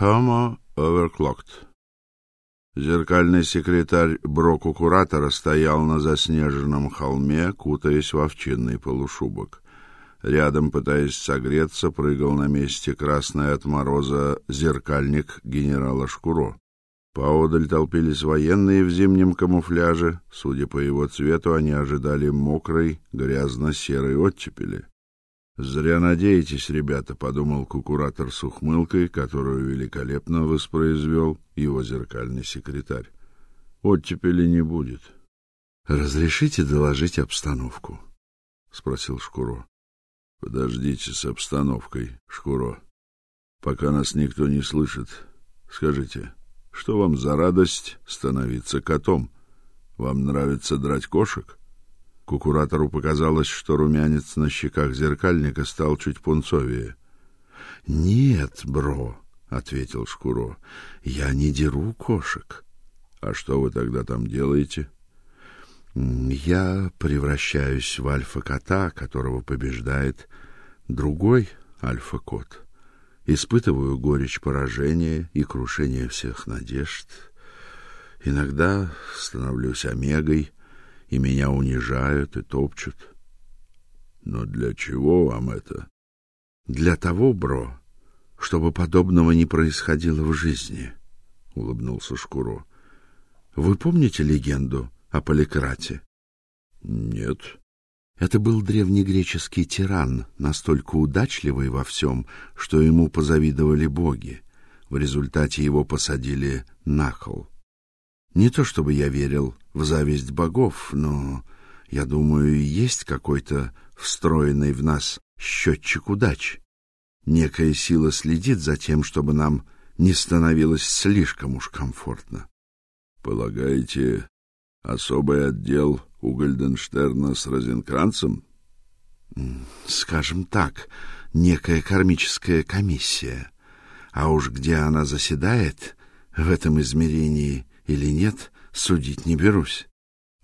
Homo overclocked. Зеркальный секретарь Броку-куратора стоял на заснеженном холме, кутаясь в овчинный полушубок. Рядом, пытаясь согреться, прыгал на месте красный от мороза зеркальник генерала Шкуро. Поодаль толпились военные в зимнем камуфляже. Судя по его цвету, они ожидали мокрой, грязно-серой оттепели. Зря надеетесь, ребята, подумал кукуратор с ухмылкой, которую великолепно воспроизвел его зеркальный секретарь. Оттепели не будет. Разрешите доложить обстановку, спросил Шкуро. Подождите с обстановкой, Шкуро. Пока нас никто не слышит. Скажите, что вам за радость становиться котом? Вам нравится драть кошек? Кукуратору показалось, что румянец на щеках зеркальника стал чуть пунцовее. "Нет, бро", ответил Шкуро. "Я не деру кошек. А что вы тогда там делаете?" "Я превращаюсь в альфа-кота, которого побеждает другой альфа-кот. Испытываю горечь поражения и крушение всех надежд. Иногда становлюсь омегой, и меня унижают и топчут. Но для чего вам это? Для того, бро, чтобы подобного не происходило в жизни, улыбнулся Шкуро. Вы помните легенду о Поликрате? Нет. Это был древнегреческий тиран, настолько удачливый во всем, что ему позавидовали боги. В результате его посадили на кол. Не то чтобы я верил в зависть богов, но я думаю, есть какой-то встроенный в нас счетчик удач. Некая сила следит за тем, чтобы нам не становилось слишком уж комфортно. Полагаете, особый отдел у Гольденштерна с Розенкранцем? Скажем так, некая кармическая комиссия. А уж где она заседает в этом измерении или нет, судить не берусь.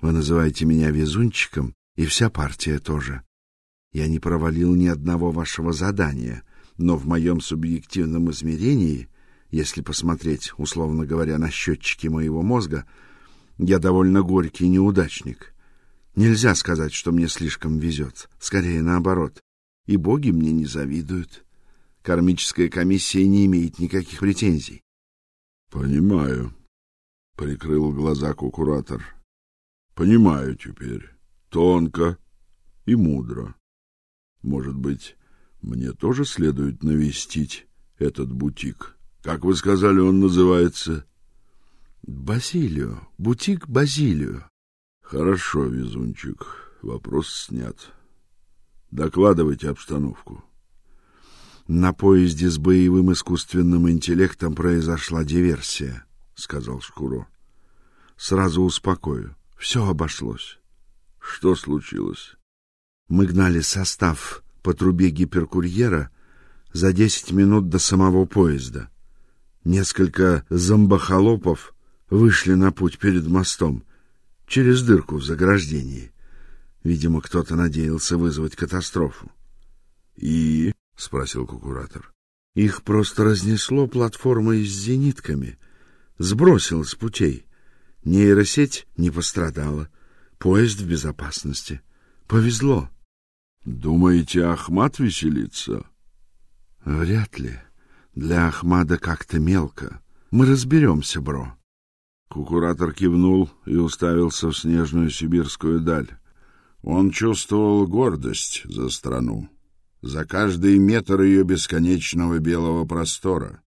Вы называете меня везунчиком, и вся партия тоже. Я не провалил ни одного вашего задания, но в моем субъективном измерении, если посмотреть, условно говоря, на счетчики моего мозга, я довольно горький неудачник. Нельзя сказать, что мне слишком везет, скорее наоборот. И боги мне не завидуют. Кармическая комиссия не имеет никаких претензий. Понимаю, прикрыл глаза кукуратор. Понимаю теперь. Тонко и мудро. Может быть, мне тоже следует навестить этот бутик. Как вы сказали, он называется Базилио. Бутик Базилио. Хорошо, везунчик. Вопрос снят. Докладывайте обстановку. На поезде с боевым искусственным интеллектом произошла диверсия сказал Шкуро. Сразу успокою. Все обошлось. Что случилось? Мы гнали состав по трубе гиперкурьера за десять минут до самого поезда. Несколько зомбохолопов вышли на путь перед мостом через дырку в заграждении. Видимо, кто-то надеялся вызвать катастрофу. И спросил кукуратор. Их просто разнесло платформой с зенитками сбросил с путей. Нейросеть не пострадала. Поезд в безопасности. Повезло. Думаете, Ахмат веселится? Вряд ли. Для Ахмада как-то мелко. Мы разберемся, бро. Кукуратор кивнул и уставился в снежную сибирскую даль. Он чувствовал гордость за страну, за каждый метр ее бесконечного белого простора.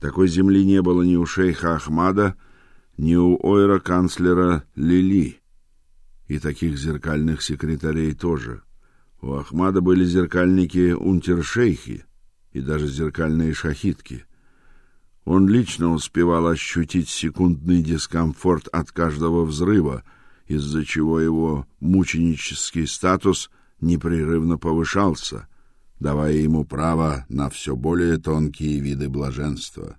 Такой земли не было ни у шейха Ахмада, ни у ойра-канцлера Лили. И таких зеркальных секретарей тоже. У Ахмада были зеркальники унтершейхи и даже зеркальные шахитки. Он лично успевал ощутить секундный дискомфорт от каждого взрыва, из-за чего его мученический статус непрерывно повышался — давая ему право на все более тонкие виды блаженства.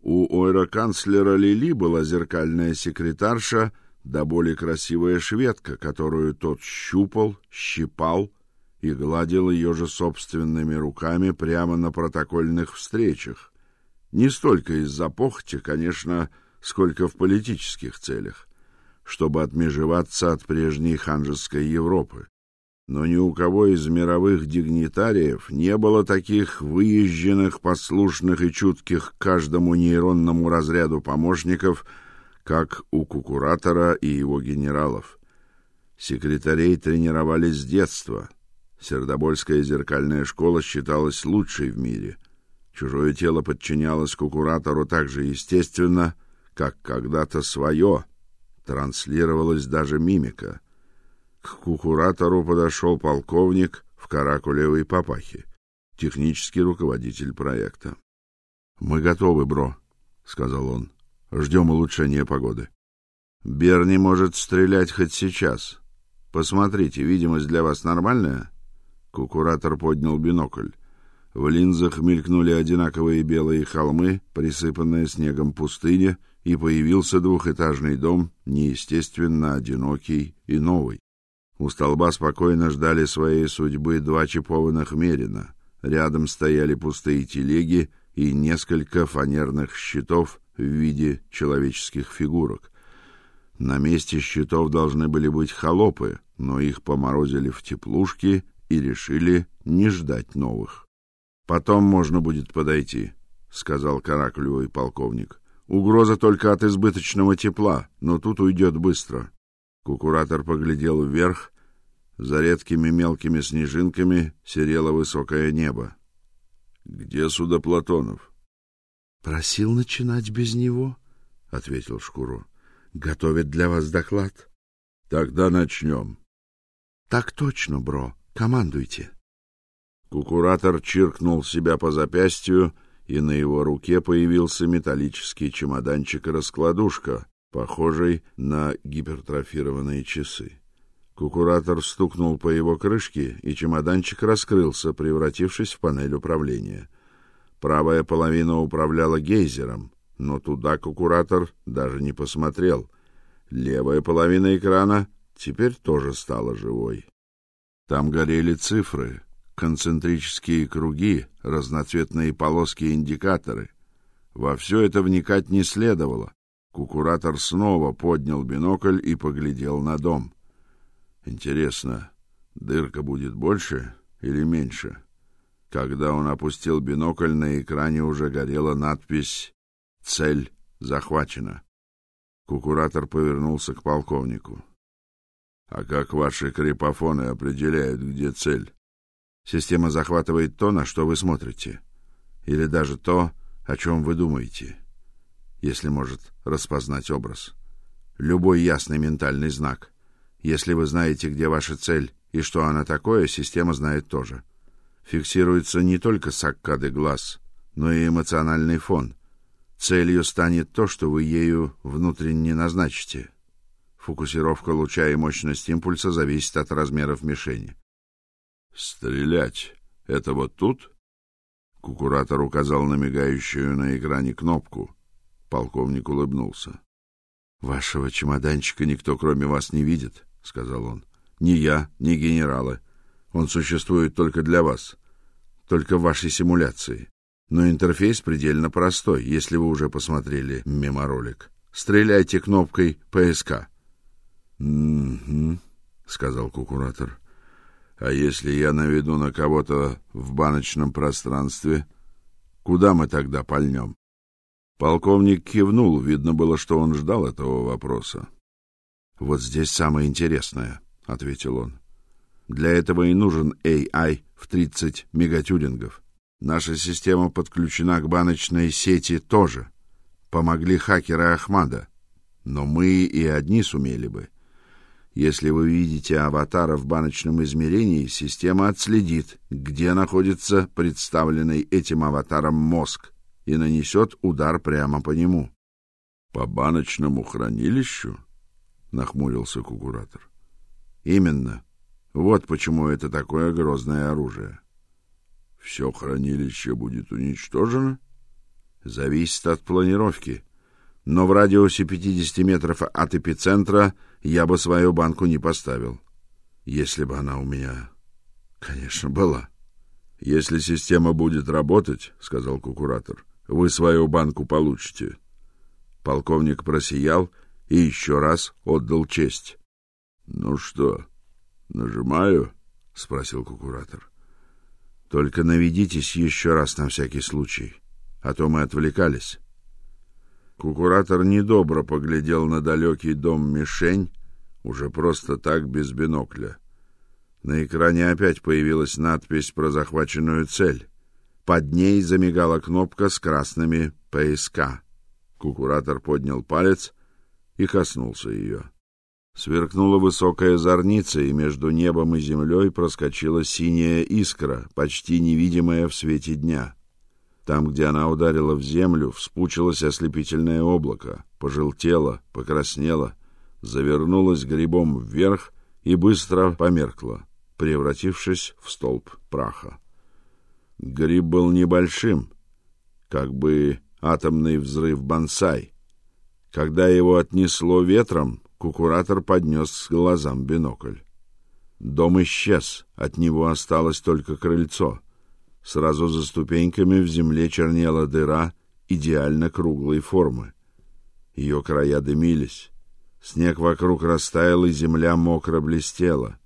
У ойроканцлера Лили была зеркальная секретарша, да более красивая шведка, которую тот щупал, щипал и гладил ее же собственными руками прямо на протокольных встречах, Не столько из-за похоти, конечно, сколько в политических целях, чтобы отмежеваться от прежней ханжеской Европы. Но ни у кого из мировых дигнитариев не было таких выезженных, послушных и чутких к каждому нейронному разряду помощников, как у кукуратора и его генералов. Секретарей тренировали с детства. Сердобольская зеркальная школа считалась лучшей в мире. Чужое тело подчинялось кукуратору так же естественно, как когда-то свое. Транслировалась даже мимика. К кукуратору подошел полковник в каракулевой папахе, технический руководитель проекта. Мы готовы, бро, сказал он. Ждем улучшения погоды. Берни может стрелять хоть сейчас. Посмотрите, видимость для вас нормальная? Кукуратор поднял бинокль. В линзах мелькнули одинаковые белые холмы, присыпанная снегом пустыня, и появился двухэтажный дом, неестественно одинокий и новый. У столба спокойно ждали своей судьбы два чипованных мерина. Рядом стояли пустые телеги и несколько фанерных щитов в виде человеческих фигурок. На месте щитов должны были быть холопы, но их поморозили в теплушки и решили не ждать новых. Потом можно будет подойти, сказал каракулевый полковник. Угроза только от избыточного тепла, но тут уйдет быстро. Кукуратор поглядел вверх. За редкими мелкими снежинками серело высокое небо. Где суда Платонов? Просил начинать без него, ответил Шкуро. Готовит для вас доклад. Тогда начнем. Так точно, бро. Командуйте. Кукуратор чиркнул себя по запястью, и на его руке появился металлический чемоданчик-раскладушка, похожий на гипертрофированные часы. Кукуратор стукнул по его крышке, и чемоданчик раскрылся, превратившись в панель управления. Правая половина управляла гейзером, но туда кукуратор даже не посмотрел. Левая половина экрана теперь тоже стала живой. Там горели цифры, концентрические круги, разноцветные полоски-индикаторы. Во все это вникать не следовало. Кукуратор снова поднял бинокль и поглядел на дом. Интересно, дырка будет больше или меньше? Когда он опустил бинокль, на экране уже горела надпись «Цель захвачена». Кукуратор повернулся к полковнику. А как ваши крипофоны определяют, где цель? Система захватывает то, на что вы смотрите, или даже то, о чем вы думаете, если может распознать образ. Любой ясный ментальный знак. Если вы знаете, где ваша цель и что она такое, система знает тоже. Фиксируется не только саккады глаз, но и эмоциональный фон. Целью станет то, что вы ею внутренне назначите. Фокусировка луча и мощность импульса зависит от размеров мишени. Стрелять это вот тут? Кукуратор указал на мигающую на экране кнопку. Полковник улыбнулся. Вашего чемоданчика никто кроме вас не видит, сказал он. Ни я, ни генералы. Он существует только для вас, только в вашей симуляции. Но интерфейс предельно простой, если вы уже посмотрели меморолик. Стреляйте кнопкой ПСК. Угу, сказал кукуратор. А если я наведу на кого-то в баночном пространстве, куда мы тогда пальнем? Полковник кивнул, видно было, что он ждал этого вопроса. Вот здесь самое интересное, ответил он. Для этого и нужен AI в 30 мегатюрингов. Наша система подключена к баночной сети тоже. Помогли хакеры Ахмада, но мы и одни сумели бы. Если вы видите аватара в баночном измерении, система отследит, где находится представленный этим аватаром мозг и нанесет удар прямо по нему. По баночному хранилищу, нахмурился кукуратор. Именно. Вот почему это такое грозное оружие. Все хранилище будет уничтожено? Зависит от планировки. Но в радиусе 50 метров от эпицентра я бы свою банку не поставил, если бы она у меня, конечно, была. Если система будет работать, сказал кукуратор, вы свою банку получите. Полковник просиял и еще раз отдал честь. Ну что, нажимаю? спросил кукуратор. Только наведитесь еще раз на всякий случай, а то мы отвлекались. Кукуратор недобро поглядел на далекий дом-мишень, уже просто так без бинокля. На экране опять появилась надпись про захваченную цель. Под ней замигала кнопка с красными «ПСК». Кукуратор поднял палец и коснулся ее. Сверкнула высокая зорница, и между небом и землей проскочила синяя искра, почти невидимая в свете дня. Там, где она ударила в землю, вспучилось ослепительное облако, пожелтело, покраснело, завернулось грибом вверх и быстро померкло, превратившись в столб праха. Гриб был небольшим, как бы атомный взрыв бонсай. Когда его отнесло ветром, кукуратор поднес к глазам бинокль. Дом исчез, от него осталось только крыльцо. Сразу за ступеньками в земле чернела дыра идеально круглой формы. Ее края дымились. Снег вокруг растаял, и земля мокро блестела.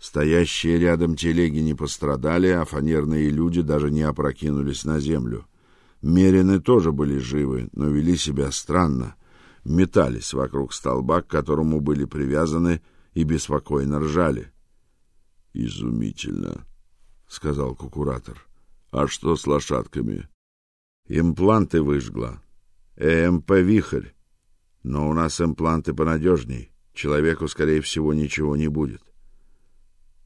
Стоящие рядом телеги не пострадали, а фанерные люди даже не опрокинулись на землю. Мерины тоже были живы, но вели себя странно. Метались вокруг столба, к которому были привязаны, и беспокойно ржали. Изумительно, сказал кукуратор. А что с лошадками? Импланты выжгла. ЭМП Вихрь. Но у нас импланты понадежней. Человеку, скорее всего, ничего не будет.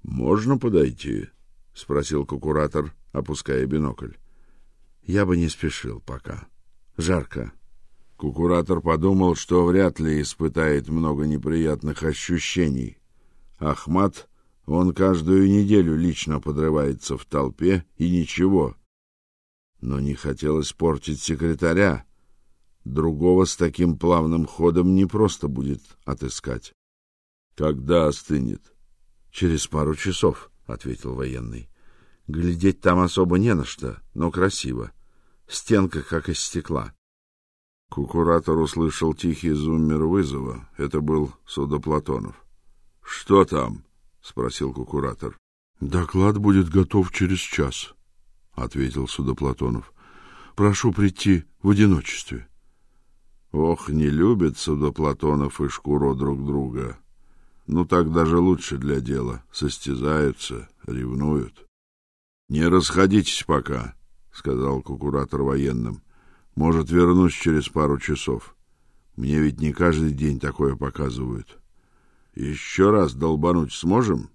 Можно подойти? спросил кукуратор, опуская бинокль. Я бы не спешил пока. Жарко. Кукуратор подумал, что вряд ли испытает много неприятных ощущений. Ахмат он каждую неделю лично подрывается в толпе и ничего. Но не хотелось портить секретаря. Другого с таким плавным ходом не просто будет отыскать. Когда остынет? Через пару часов, ответил военный. Глядеть там особо не на что, но красиво. Стенка как из стекла. Кукуратор услышал тихий зуммер вызова. Это был Судоплатонов. Что там? спросил кукуратор. Доклад будет готов через час, ответил Судоплатонов. Прошу прийти в одиночестве. Ох, не любят Судоплатонов и Шкуро друг друга. Ну так даже лучше для дела. Состязаются, ревнуют. Не расходитесь пока, сказал кукуратор военным. Может, вернусь через пару часов. Мне ведь не каждый день такое показывают. Еще раз долбануть сможем?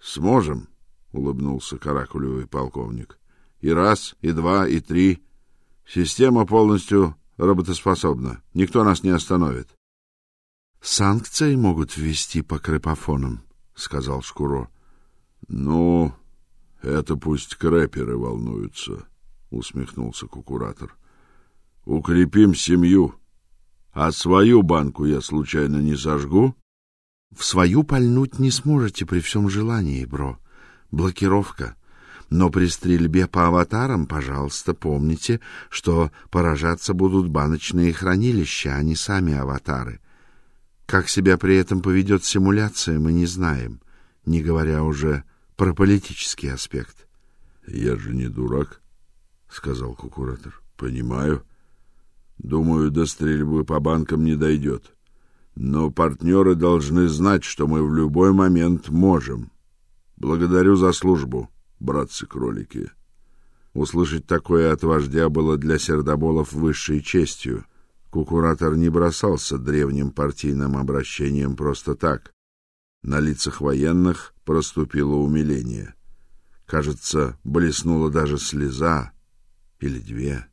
Сможем, улыбнулся каракулевый полковник. И раз, и два, и три. Система полностью работоспособна. Никто нас не остановит. Санкции могут ввести по крепофонам, сказал Шкуро. Ну, это пусть крэперы волнуются, усмехнулся кукуратор. Укрепим семью. А свою банку я случайно не сожгу? В свою пальнуть не сможете при всем желании, бро. Блокировка. Но при стрельбе по аватарам, пожалуйста, помните, что поражаться будут баночные хранилища, а не сами аватары. Как себя при этом поведет симуляция, мы не знаем, не говоря уже про политический аспект. Я же не дурак, сказал кукуратор. Понимаю. Думаю, до стрельбы по банкам не дойдет. Но партнеры должны знать, что мы в любой момент можем. Благодарю за службу, братцы-кролики. Услышать такое от вождя было для сердоболов высшей честью. Кукуратор не бросался древним партийным обращением просто так. На лицах военных проступило умиление. Кажется, блеснула даже слеза или две.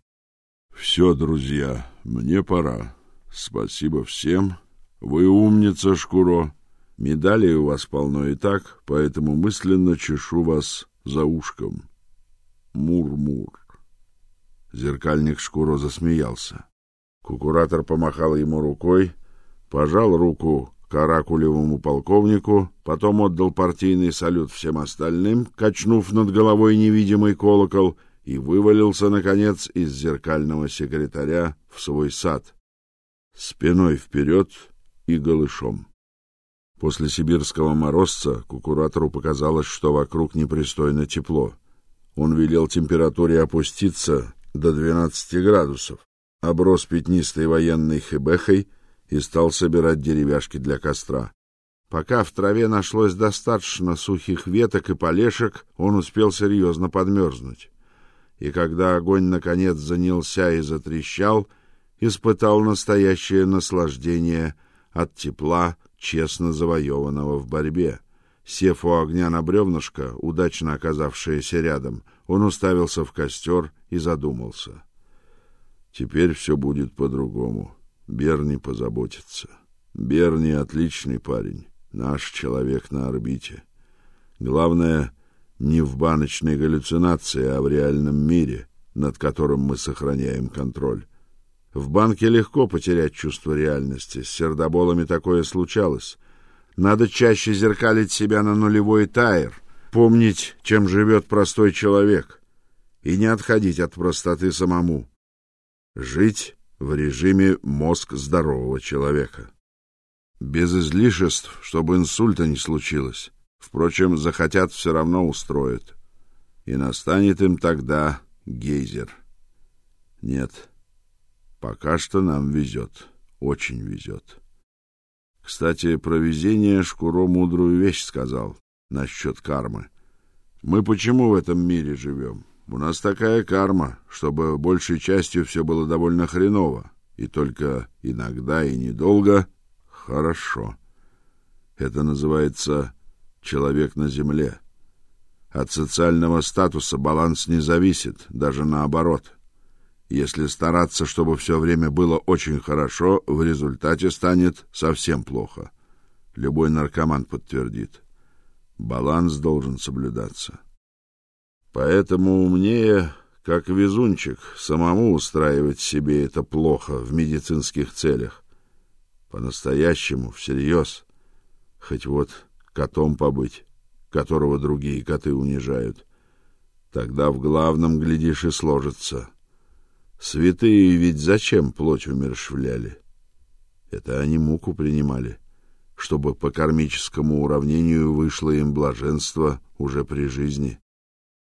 Все, друзья, мне пора. Спасибо всем. Вы умница, Шкуро. Медалей у вас полно и так, поэтому мысленно чешу вас за ушком. Мур-мур. Зеркальник Шкуро засмеялся. Кукуратор помахал ему рукой, пожал руку каракулевому полковнику, потом отдал партийный салют всем остальным, качнув над головой невидимый колокол и вывалился, наконец, из зеркального секретаря в свой сад, спиной вперед и голышом. После сибирского морозца кукуратору показалось, что вокруг непристойно тепло. Он велел температуре опуститься до 12 градусов, оброс пятнистой военной хебехой и стал собирать деревяшки для костра. Пока в траве нашлось достаточно сухих веток и полешек, он успел серьезно подмерзнуть. И когда огонь наконец занялся и затрещал, испытал настоящее наслаждение от тепла, честно завоеванного в борьбе. Сев у огня на бревнышко, удачно оказавшееся рядом, он уставился в костер и задумался. Теперь все будет по-другому. Берни позаботится. Берни отличный парень наш человек на орбите. Главное не в баночной галлюцинации, а в реальном мире, над которым мы сохраняем контроль. В банке легко потерять чувство реальности. С сердоболами такое случалось. Надо чаще зеркалить себя на нулевой тайр, помнить, чем живет простой человек, и не отходить от простоты самому. Жить в режиме мозг здорового человека без излишеств, чтобы инсульта не случилось. Впрочем, захотят все равно устроят. И настанет им тогда гейзер. Нет. Пока что нам везет, очень везет. Кстати, про везение Шкуро мудрую вещь сказал насчет кармы. Мы почему в этом мире живем? У нас такая карма, чтобы большей частью все было довольно хреново, и только иногда и недолго Хорошо. Это называется человек на земле. От социального статуса баланс не зависит, даже наоборот. Если стараться, чтобы все время было очень хорошо, в результате станет совсем плохо. Любой наркоман подтвердит. Баланс должен соблюдаться. Поэтому умнее, как везунчик, самому устраивать себе это плохо в медицинских целях по-настоящему, всерьез. Хоть вот котом побыть, которого другие коты унижают. Тогда в главном, глядишь, и сложится. Святые ведь зачем плоть умерщвляли? Это они муку принимали, чтобы по кармическому уравнению вышло им блаженство уже при жизни.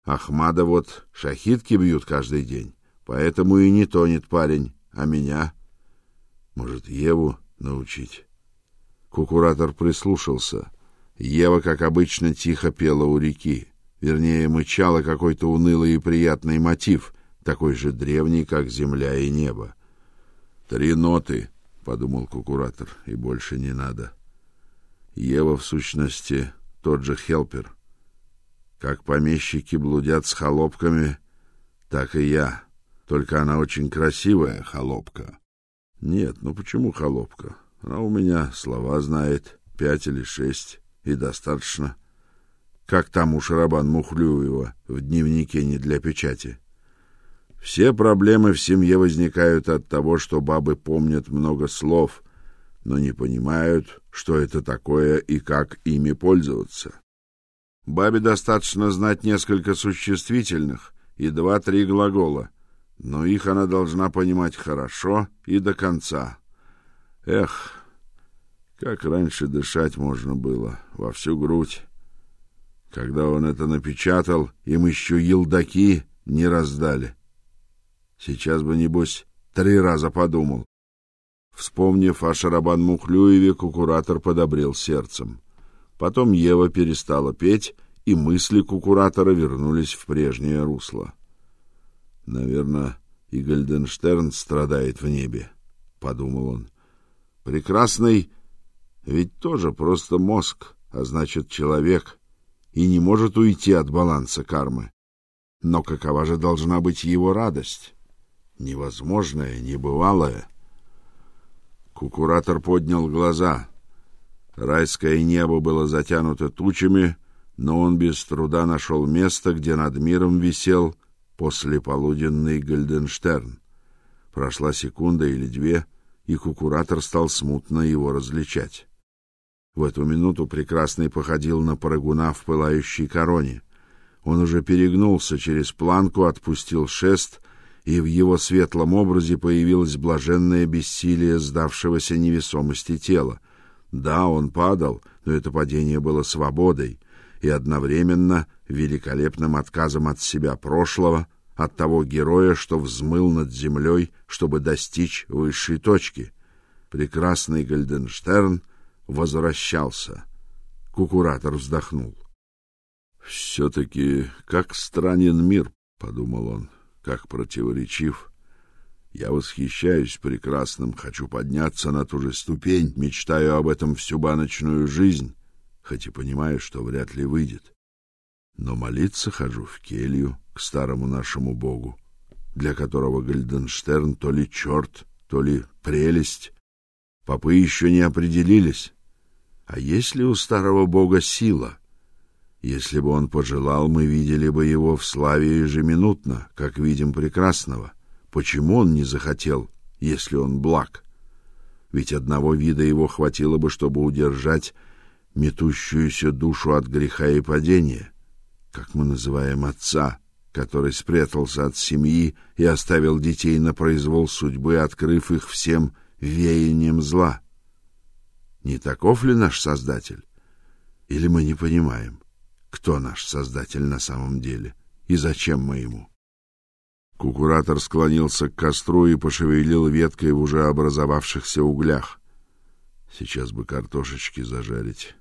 Ахмада вот шахидки бьют каждый день, поэтому и не тонет парень, а меня, может, Еву научить. Кукуратор прислушался. Ева, как обычно, тихо пела у реки. Вернее, мычала какой-то унылый и приятный мотив, такой же древний, как земля и небо. «Три ноты», — подумал Кукуратор, — «и больше не надо». Ева, в сущности, тот же хелпер. Как помещики блудят с холопками, так и я. Только она очень красивая холопка. Нет, ну почему холопка? Она у меня слова знает, пять или шесть, и достаточно. Как там у Шарабан Мухлюева в дневнике не для печати. Все проблемы в семье возникают от того, что бабы помнят много слов, но не понимают, что это такое и как ими пользоваться. Бабе достаточно знать несколько существительных и два-три глагола, но их она должна понимать хорошо и до конца. Эх, как раньше дышать можно было во всю грудь. Когда он это напечатал, им еще елдаки не раздали. Сейчас бы небось три раза подумал. Вспомнив о Шарабан Мухлюеве, кукуратор подобрел сердцем. Потом Ева перестала петь, и мысли кукуратора вернулись в прежнее русло. Наверное, и Гальденштерн страдает в небе, подумал он. Прекрасный ведь тоже просто мозг, а значит, человек, и не может уйти от баланса кармы. Но какова же должна быть его радость? Невозможная, небывалая. Кукуратор поднял глаза. Райское небо было затянуто тучами, но он без труда нашел место, где над миром висел послеполуденный Гальденштерн. Прошла секунда или две, и кукуратор стал смутно его различать. В эту минуту прекрасный походил на парагуна в пылающей короне. Он уже перегнулся через планку, отпустил шест, и в его светлом образе появилось блаженное бессилие сдавшегося невесомости тела. Да, он падал, но это падение было свободой и одновременно великолепным отказом от себя прошлого, от того героя, что взмыл над землей, чтобы достичь высшей точки. Прекрасный Гальденштерн возвращался. Кукуратор вздохнул. все таки как странен мир, подумал он, как противоречив. Я восхищаюсь прекрасным, хочу подняться на ту же ступень, мечтаю об этом всю баночную жизнь, хоть и понимаю, что вряд ли выйдет. Но молиться хожу в келью к старому нашему богу, для которого Гальденштерн то ли черт, то ли прелесть. Попы еще не определились. А есть ли у старого бога сила? Если бы он пожелал, мы видели бы его в славе ежеминутно, как видим прекрасного. Почему он не захотел, если он благ? Ведь одного вида его хватило бы, чтобы удержать метущуюся душу от греха и падения, как мы называем отца, который спрятался от семьи и оставил детей на произвол судьбы, открыв их всем веянием зла. Не таков ли наш Создатель? Или мы не понимаем, кто наш Создатель на самом деле и зачем мы ему? Кукуратор склонился к костру и пошевелил веткой в уже образовавшихся углях. Сейчас бы картошечки зажарить.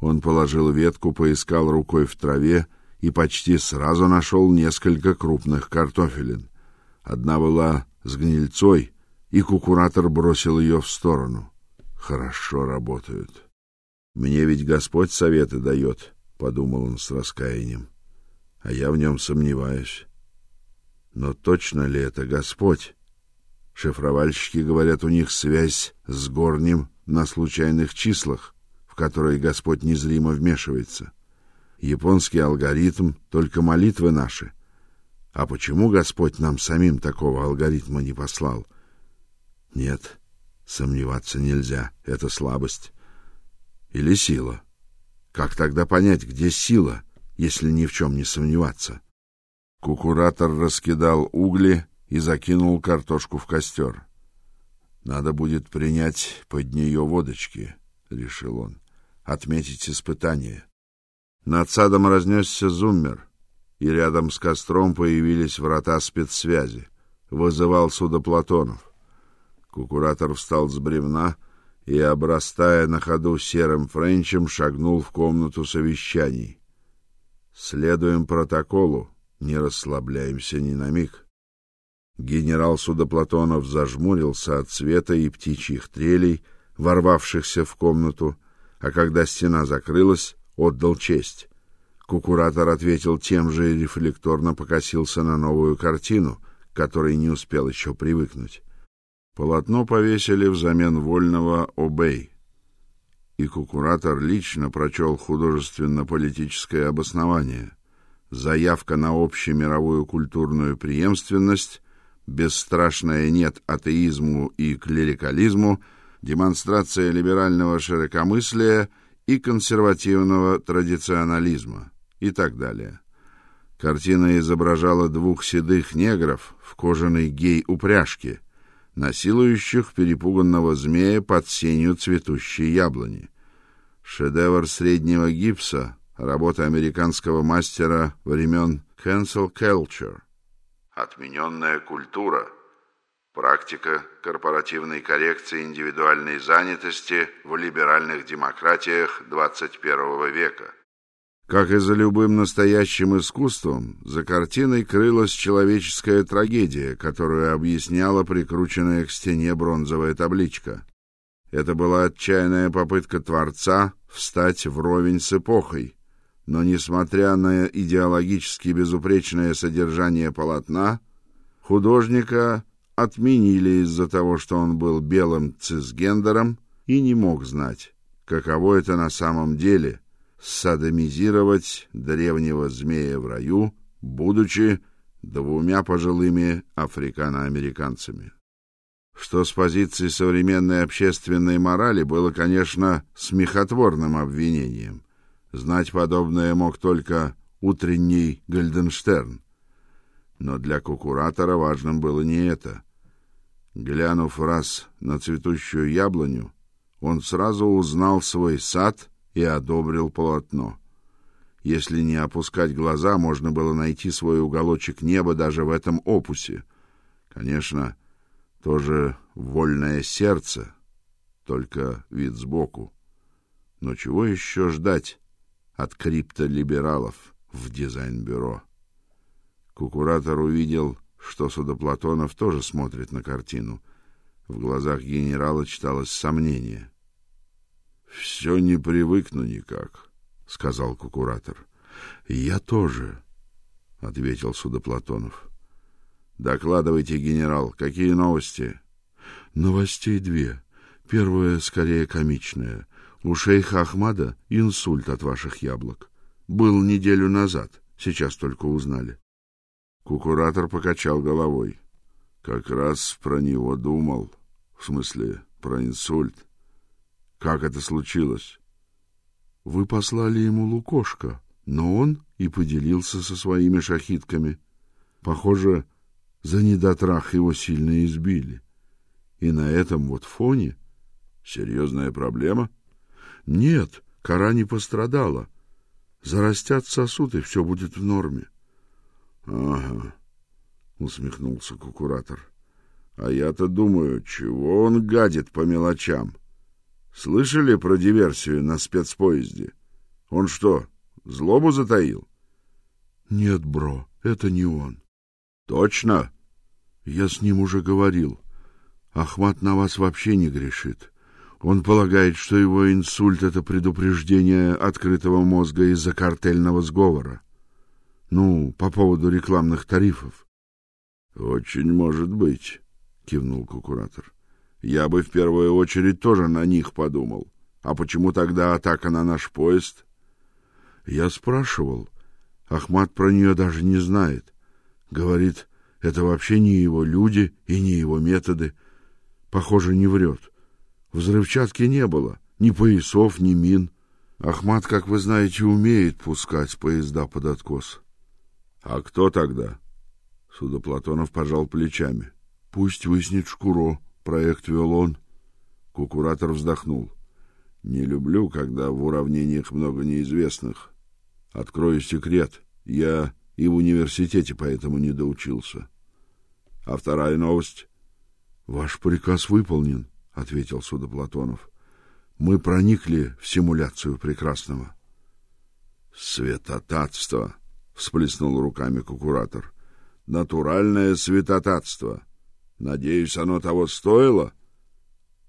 Он положил ветку, поискал рукой в траве и почти сразу нашел несколько крупных картофелин. Одна была с гнильцой, и кукуратор бросил ее в сторону хорошо работают. Мне ведь Господь советы дает, подумал он с раскаянием. А я в нем сомневаюсь. Но точно ли это Господь? Шифровальщики говорят, у них связь с горним на случайных числах, в которые Господь незримо вмешивается. Японский алгоритм только молитвы наши. А почему Господь нам самим такого алгоритма не послал? Нет. Сомневаться нельзя, это слабость или сила. Как тогда понять, где сила, если ни в чем не сомневаться? Кукуратор раскидал угли и закинул картошку в костер. Надо будет принять под нее водочки, решил он, отметить испытание. Над садом разнесся зуммер, и рядом с костром появились врата спецсвязи. Вызывал судоплатонов. Кукуратор встал с бревна и, обрастая на ходу серым френчем, шагнул в комнату совещаний. Следуем протоколу, не расслабляемся ни на миг. Генерал Судоплатонов зажмурился от света и птичьих трелей, ворвавшихся в комнату, а когда стена закрылась, отдал честь. Кукуратор ответил тем же и рефлекторно покосился на новую картину, к которой не успел еще привыкнуть. Полотно повесили взамен вольного обей. И кукуратор лично прочел художественно-политическое обоснование. Заявка на общемировую культурную преемственность, бесстрашное нет атеизму и клерикализму, демонстрация либерального широкомыслия и консервативного традиционализма и так далее. Картина изображала двух седых негров в кожаной гей-упряжке – насилующих перепуганного змея под сенью цветущей яблони. Шедевр среднего гипса, работа американского мастера времен cancel culture. Отмененная культура. Практика корпоративной коррекции индивидуальной занятости в либеральных демократиях 21 века. Как и за любым настоящим искусством, за картиной крылась человеческая трагедия, которую объясняла прикрученная к стене бронзовая табличка. Это была отчаянная попытка творца встать вровень с эпохой, но несмотря на идеологически безупречное содержание полотна, художника отменили из-за того, что он был белым цисгендером и не мог знать, каково это на самом деле садомизировать древнего змея в раю, будучи двумя пожилыми африкано-американцами. Что с позиции современной общественной морали было, конечно, смехотворным обвинением. Знать подобное мог только утренний Гальденштерн. Но для кукуратора важным было не это. Глянув раз на цветущую яблоню, он сразу узнал свой сад и одобрил полотно. Если не опускать глаза, можно было найти свой уголочек неба даже в этом опусе. Конечно, тоже вольное сердце, только вид сбоку. Но чего еще ждать от криптолибералов в дизайн-бюро? Кукуратор увидел, что Судоплатонов тоже смотрит на картину. В глазах генерала читалось сомнение. «Все не привыкну никак», — сказал Кукуратор. «Я тоже», — ответил Судоплатонов. «Докладывайте, генерал, какие новости?» «Новостей две. Первая, скорее, комичная. У шейха Ахмада инсульт от ваших яблок. Был неделю назад, сейчас только узнали». Кукуратор покачал головой. Как раз про него думал, в смысле, про инсульт. Как это случилось? Вы послали ему лукошко, но он и поделился со своими шахитками. Похоже, за недотрах его сильно избили. И на этом вот фоне серьезная проблема? Нет, кора не пострадала. Зарастят сосуд, и все будет в норме. Ага, усмехнулся кукуратор. А я-то думаю, чего он гадит по мелочам. Слышали про диверсию на спецпоезде? Он что, злобу затаил? Нет, бро, это не он. Точно? Я с ним уже говорил. Ахмат на вас вообще не грешит. Он полагает, что его инсульт это предупреждение открытого мозга из-за картельного сговора. Ну, по поводу рекламных тарифов. Очень может быть, кивнул кукуратор. Я бы в первую очередь тоже на них подумал. А почему тогда атака на наш поезд? Я спрашивал. Ахмат про нее даже не знает. Говорит, это вообще не его люди и не его методы. Похоже, не врет. Взрывчатки не было, ни поясов, ни мин. Ахмат, как вы знаете, умеет пускать поезда под откос. А кто тогда? Судоплатонов пожал плечами. Пусть выснет Шкуро, проект вел он. Кукуратор вздохнул. Не люблю, когда в уравнениях много неизвестных. Открою секрет. Я и в университете поэтому не доучился. А вторая новость? Ваш приказ выполнен, ответил Судоплатонов. Мы проникли в симуляцию прекрасного. Светотатство, всплеснул руками кукуратор. Натуральное светотатство. Надеюсь, оно того стоило.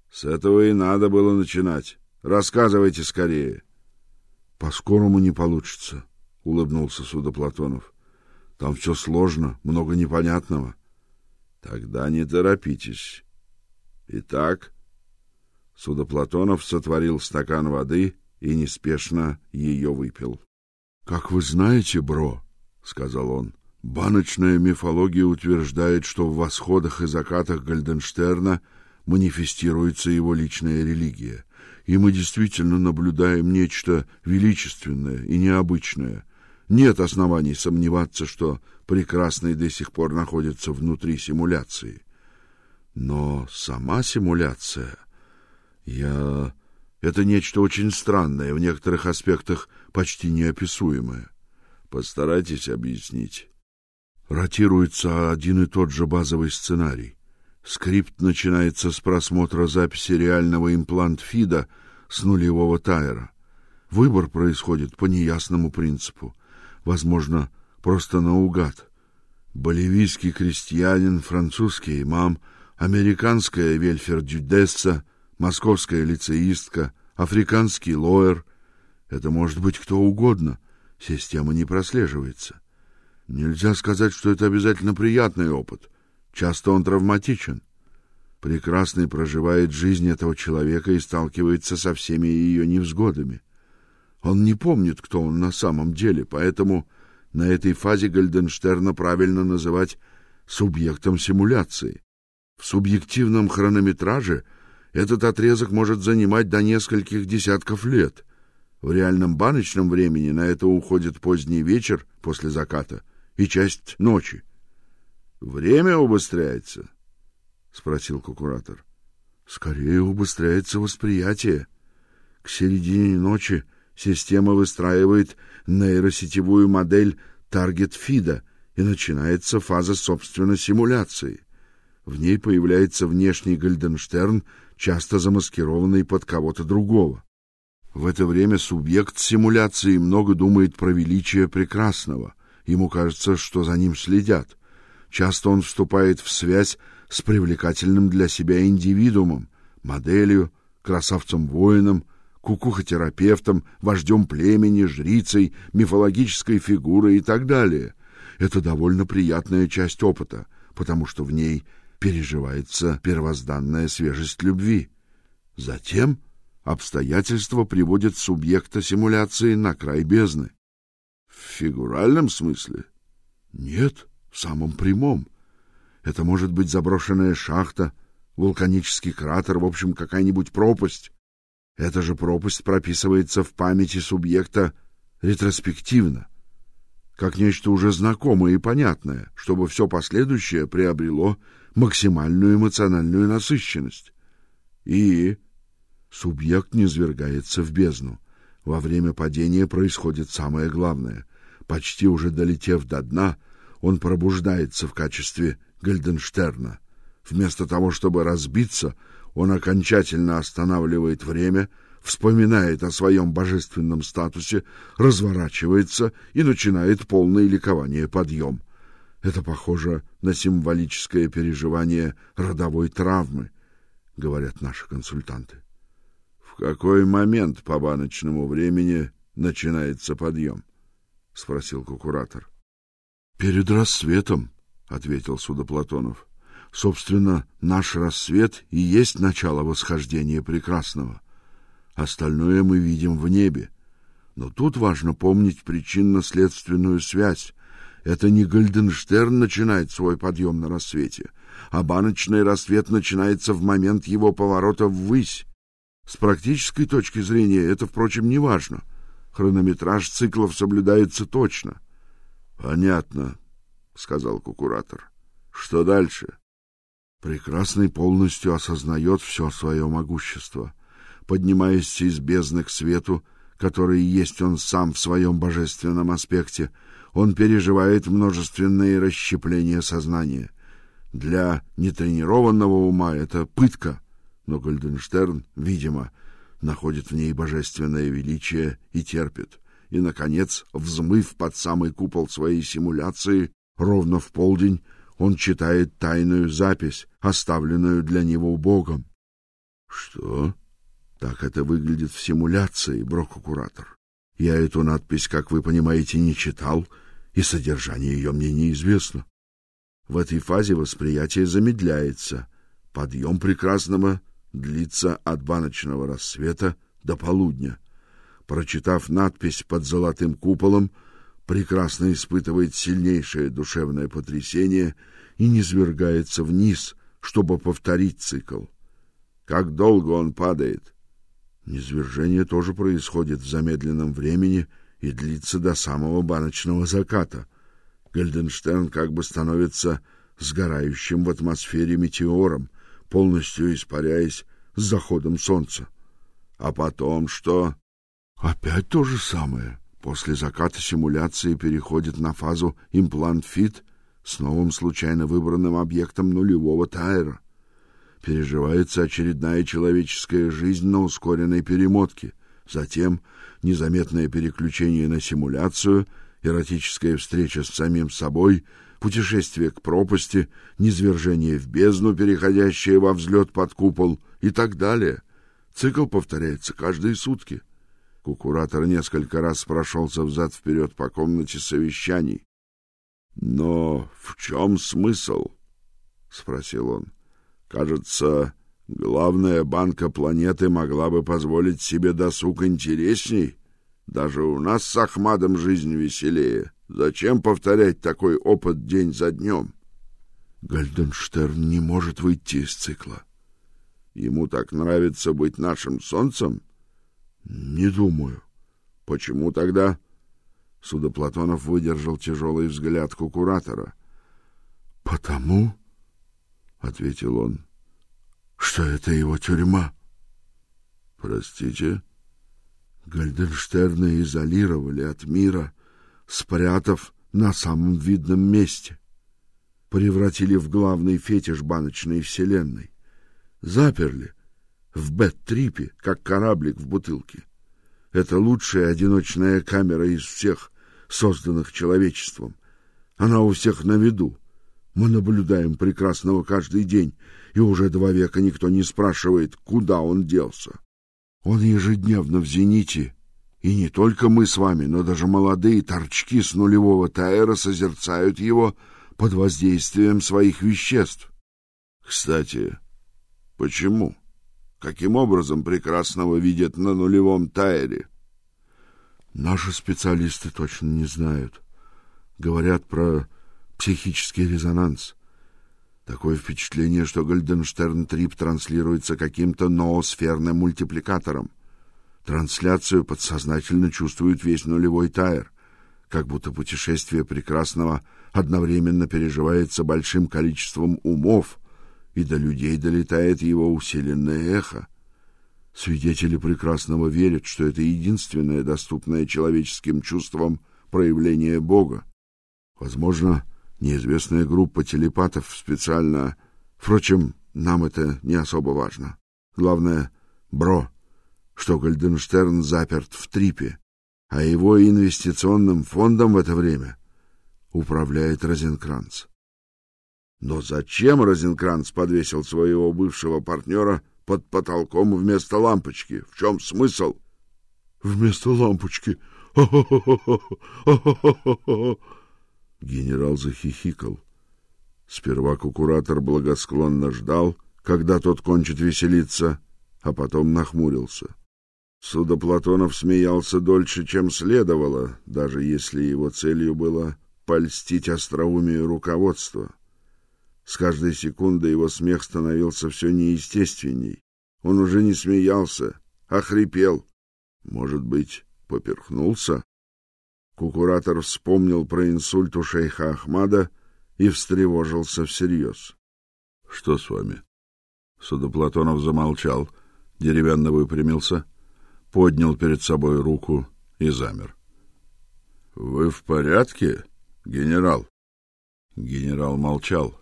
С этого и надо было начинать. Рассказывайте скорее. По-скорому не получится, улыбнулся Судоплатонов. Там все сложно, много непонятного. Тогда не торопитесь. Итак, Судоплатонов сотворил стакан воды и неспешно ее выпил. Как вы знаете, бро, сказал он. Баночная мифология утверждает, что в восходах и закатах Гальденштерна манифестируется его личная религия, и мы действительно наблюдаем нечто величественное и необычное. Нет оснований сомневаться, что прекрасный до сих пор находится внутри симуляции. Но сама симуляция я это нечто очень странное, в некоторых аспектах почти неописуемое. Постарайтесь объяснить. Ротируется один и тот же базовый сценарий. Скрипт начинается с просмотра записи реального имплант-фида с нулевого тайра. Выбор происходит по неясному принципу. Возможно, просто наугад. Боливийский крестьянин, французский имам, американская вельфер-дюдесса, московская лицеистка, африканский лоер. Это может быть кто угодно. Система не прослеживается. Нельзя сказать, что это обязательно приятный опыт. Часто он травматичен. Прекрасный проживает жизнь этого человека и сталкивается со всеми ее невзгодами. Он не помнит, кто он на самом деле, поэтому на этой фазе Гальденштерна правильно называть субъектом симуляции. В субъективном хронометраже этот отрезок может занимать до нескольких десятков лет. В реальном баночном времени на это уходит поздний вечер после заката и часть ночи. Время убыстряется, спросил куратор. Скорее убыстряется восприятие. К середине ночи система выстраивает нейросетевую модель таргет-фида, и начинается фаза собственной симуляции. В ней появляется внешний Гальденштерн, часто замаскированный под кого-то другого. В это время субъект симуляции много думает про величие прекрасного. Ему кажется, что за ним следят. Часто он вступает в связь с привлекательным для себя индивидуумом, моделью, красавцем-воином, кукухотерапевтом, вождем племени, жрицей, мифологической фигурой и так далее. Это довольно приятная часть опыта, потому что в ней переживается первозданная свежесть любви. Затем обстоятельства приводят субъекта симуляции на край бездны. В фигуральном смысле? Нет, в самом прямом. Это может быть заброшенная шахта, вулканический кратер, в общем, какая-нибудь пропасть. Эта же пропасть прописывается в памяти субъекта ретроспективно, как нечто уже знакомое и понятное, чтобы все последующее приобрело максимальную эмоциональную насыщенность. И субъект низвергается в бездну. Во время падения происходит самое главное. Почти уже долетев до дна, он пробуждается в качестве Гальденштерна. Вместо того, чтобы разбиться, он окончательно останавливает время, вспоминает о своем божественном статусе, разворачивается и начинает полное ликование подъем. Это похоже на символическое переживание родовой травмы, говорят наши консультанты. В какой момент по баночному времени начинается подъем? спросил куратор. Перед рассветом, ответил Судоплатонов. Собственно, наш рассвет и есть начало восхождения прекрасного. Остальное мы видим в небе. Но тут важно помнить причинно-следственную связь. Это не Гальденштерн начинает свой подъем на рассвете, а баночный рассвет начинается в момент его поворота ввысь. С практической точки зрения это, впрочем, не важно. Хронометраж циклов соблюдается точно. Понятно, сказал кукуратор. Что дальше? Прекрасный полностью осознает все свое могущество, поднимаясь из бездны к свету, который есть он сам в своем божественном аспекте, он переживает множественные расщепления сознания. Для нетренированного ума это пытка, но Гольденштерн, видимо, находит в ней божественное величие и терпит. И наконец, взмыв под самый купол своей симуляции, ровно в полдень он читает тайную запись, оставленную для него Богом. Что? Так это выглядит в симуляции, брокукуратор. Я эту надпись, как вы понимаете, не читал, и содержание ее мне неизвестно. В этой фазе восприятие замедляется. Подъем прекрасного длится от баночного рассвета до полудня. Прочитав надпись под золотым куполом, прекрасно испытывает сильнейшее душевное потрясение и низвергается вниз, чтобы повторить цикл. Как долго он падает? Низвержение тоже происходит в замедленном времени и длится до самого баночного заката. Гальденштерн как бы становится сгорающим в атмосфере метеором, полностью испаряясь с заходом солнца. А потом что? Опять то же самое. После заката симуляции переходит на фазу имплант-фит с новым случайно выбранным объектом нулевого тайра. Переживается очередная человеческая жизнь на ускоренной перемотке. Затем незаметное переключение на симуляцию, эротическая встреча с самим собой, путешествие к пропасти, низвержение в бездну, переходящее во взлет под купол и так далее. Цикл повторяется каждые сутки. Кукуратор несколько раз прошелся взад вперед по комнате совещаний. Но в чем смысл? спросил он. Кажется, главная банка планеты могла бы позволить себе досуг интересней. Даже у нас с Ахмадом жизнь веселее. Зачем повторять такой опыт день за днем? Гальденштерн не может выйти из цикла. Ему так нравится быть нашим солнцем? Не думаю. Почему тогда? Судоплатонов выдержал тяжелый взгляд кукуратора. Потому, ответил он, что это его тюрьма. Простите, Гальденштерна изолировали от мира, спрятав на самом видном месте. Превратили в главный фетиш баночной вселенной. Заперли в бэт-трипе, как кораблик в бутылке. Это лучшая одиночная камера из всех, созданных человечеством. Она у всех на виду. Мы наблюдаем прекрасного каждый день, и уже два века никто не спрашивает, куда он делся. Он ежедневно в зените, и не только мы с вами, но даже молодые торчки с нулевого Таэра созерцают его под воздействием своих веществ. Кстати, почему? Каким образом прекрасного видят на нулевом Таэре? Наши специалисты точно не знают. Говорят про психический резонанс. Такое впечатление, что Гольденштерн-трип транслируется каким-то ноосферным мультипликатором. Трансляцию подсознательно чувствует весь нулевой тайр, как будто путешествие прекрасного одновременно переживается большим количеством умов, и до людей долетает его усиленное эхо. Свидетели прекрасного верят, что это единственное доступное человеческим чувствам проявление Бога. Возможно, Неизвестная группа телепатов специально... Впрочем, нам это не особо важно. Главное, бро, что Гольденштерн заперт в трипе, а его инвестиционным фондом в это время управляет Розенкранц. Но зачем Розенкранц подвесил своего бывшего партнера под потолком вместо лампочки? В чем смысл? Вместо лампочки. Генерал захихикал. Сперва кукуратор благосклонно ждал, когда тот кончит веселиться, а потом нахмурился. Судоплатонов смеялся дольше, чем следовало, даже если его целью было польстить остроумию руководства. С каждой секундой его смех становился все неестественней. Он уже не смеялся, а хрипел. Может быть, поперхнулся? Кукуратор вспомнил про инсульт у шейха Ахмада и встревожился всерьез. — Что с вами? Судоплатонов замолчал, деревянно выпрямился, поднял перед собой руку и замер. — Вы в порядке, генерал? Генерал молчал.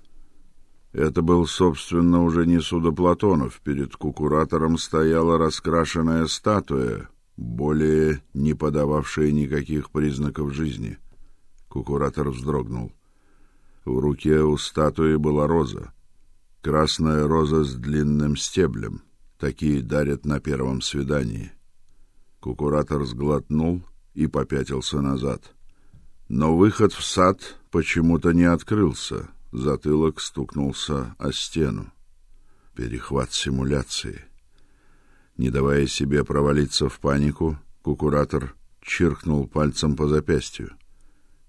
Это был, собственно, уже не Судоплатонов. Перед кукуратором стояла раскрашенная статуя, более не подававшая никаких признаков жизни. Кукуратор вздрогнул. В руке у статуи была роза. Красная роза с длинным стеблем. Такие дарят на первом свидании. Кукуратор сглотнул и попятился назад. Но выход в сад почему-то не открылся. Затылок стукнулся о стену. Перехват симуляции. Не давая себе провалиться в панику, кукуратор чиркнул пальцем по запястью.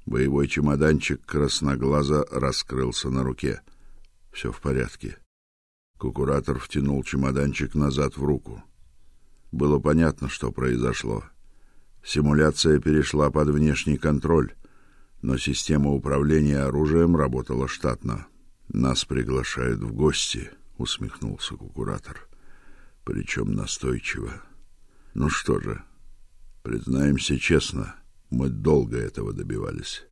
Боевой чемоданчик красноглаза раскрылся на руке. Все в порядке. Кукуратор втянул чемоданчик назад в руку. Было понятно, что произошло. Симуляция перешла под внешний контроль, но система управления оружием работала штатно. Нас приглашают в гости, усмехнулся кукуратор причем настойчиво. Ну что же, признаемся честно, мы долго этого добивались.